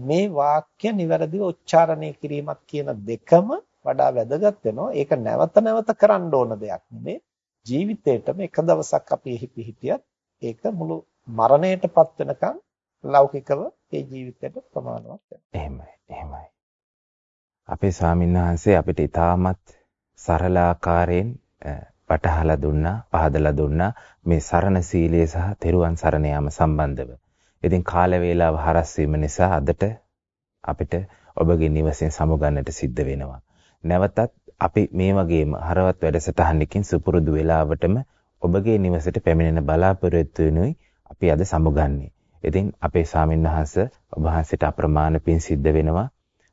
මේ වාක්‍ය નિවරදිව උච්චාරණය කිරීමත් කියන දෙකම වඩා වැදගත් වෙනවා. ඒක නැවත නැවත කරන්න ඕන දෙයක් නෙමෙයි. ජීවිතේටම එක දවසක් අපි එහි පිහිටියත් ඒක මුළු මරණයටපත් වෙනකන් ලෞකිකව ඒ ජීවිතයට ප්‍රමාණවත් වෙනවා. එහෙමයි. එහෙමයි. අපේ ස්වාමීන් වහන්සේ අපිට ඊටමත් සරල ආකාරයෙන් වටහලා දුන්නා, පහදලා දුන්නා මේ සරණ සීලය සහ තෙරුවන් සරණ යාම සම්බන්ධව. ඉතින් කාල වේලාව හරස් වීම නිසා අදට අපිට ඔබගේ නිවසෙන් සමුගන්නට සිද්ධ වෙනවා. නැවතත් අපි මේ වගේම හරවත් වැඩසටහනකින් සුපුරුදු වේලාවටම ඔබගේ නිවසට පැමිණෙන බලාපොරොත්තු වෙනුයි අපි අද සමුගන්නේ. ඉතින් අපේ ස්වාමින්වහන්ස ඔබ වහන්සේට අප්‍රමාණ පින් සිද්ධ වෙනවා.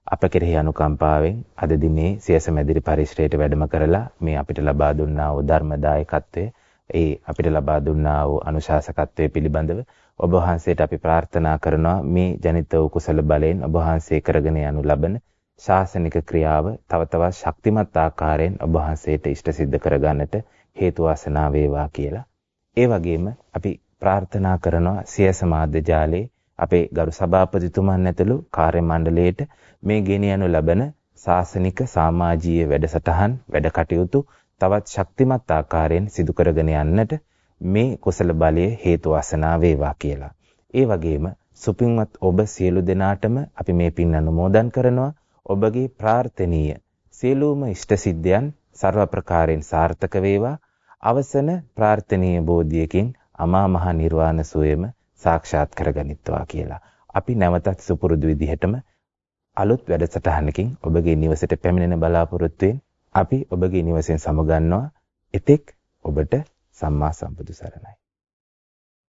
අප කෙරෙහි අනුකම්පාවෙන් අද දිනේ සියස මැදිරි පරිශ්‍රයට වැඩම කරලා මේ අපිට ලබා දුන්නා වූ ධර්මදායකත්වය ඒ අපිට ලබා දුන්නා වූ අනුශාසකත්වයේ පිළිබඳව ඔබ වහන්සේට අපි ප්‍රාර්ථනා කරනවා මේ ජනිත වූ කුසල බලයෙන් ඔබ වහන්සේ කරගෙන යනු ලබන ශාසනික ක්‍රියාව තව තවත් ශක්තිමත් ආකාරයෙන් ඔබ වහන්සේට ඉෂ්ට සිද්ධ කරගන්නට හේතු වාසනා වේවා කියලා. ඒ වගේම අපි ප්‍රාර්ථනා කරනවා සියස මාධ්‍ය ජාලේ අපේ ගරු සභාපතිතුමන් ඇතුළු කාර්ය මණ්ඩලයට මේ ගෙනියනු ලබන සාසනික සමාජීය වැඩසටහන් වැඩ කටයුතු තවත් ශක්තිමත් ආකාරයෙන් සිදු කරගෙන යන්නට මේ කුසල බලය හේතු වාසනා වේවා කියලා. ඒ වගේම සුපින්වත් ඔබ සියලු දෙනාටම අපි මේ පින් අනුමෝදන් කරනවා. ඔබගේ ප්‍රාර්ථනීය සියලුම ඉෂ්ට සිද්ධයන් ਸਰව ප්‍රකාරයෙන් සාර්ථක වේවා. අවසන ප්‍රාර්ථනීය බෝධියකින් අමා මහ නිර්වාණ සුවයම සාක්ෂාත් කරගනිත්වා කියලා. අපි නැවතත් සුපුරුදු විදිහටම අලුත් වැඩසටහනකින් ඔබගේ නිවසට පැමිණෙන බලාපොරොත්තුවෙන් අපි ඔබගේ නිවසෙන් සමුගන්නවා. එතෙක් ඔබට සම්මා සම්බුදු සරණයි.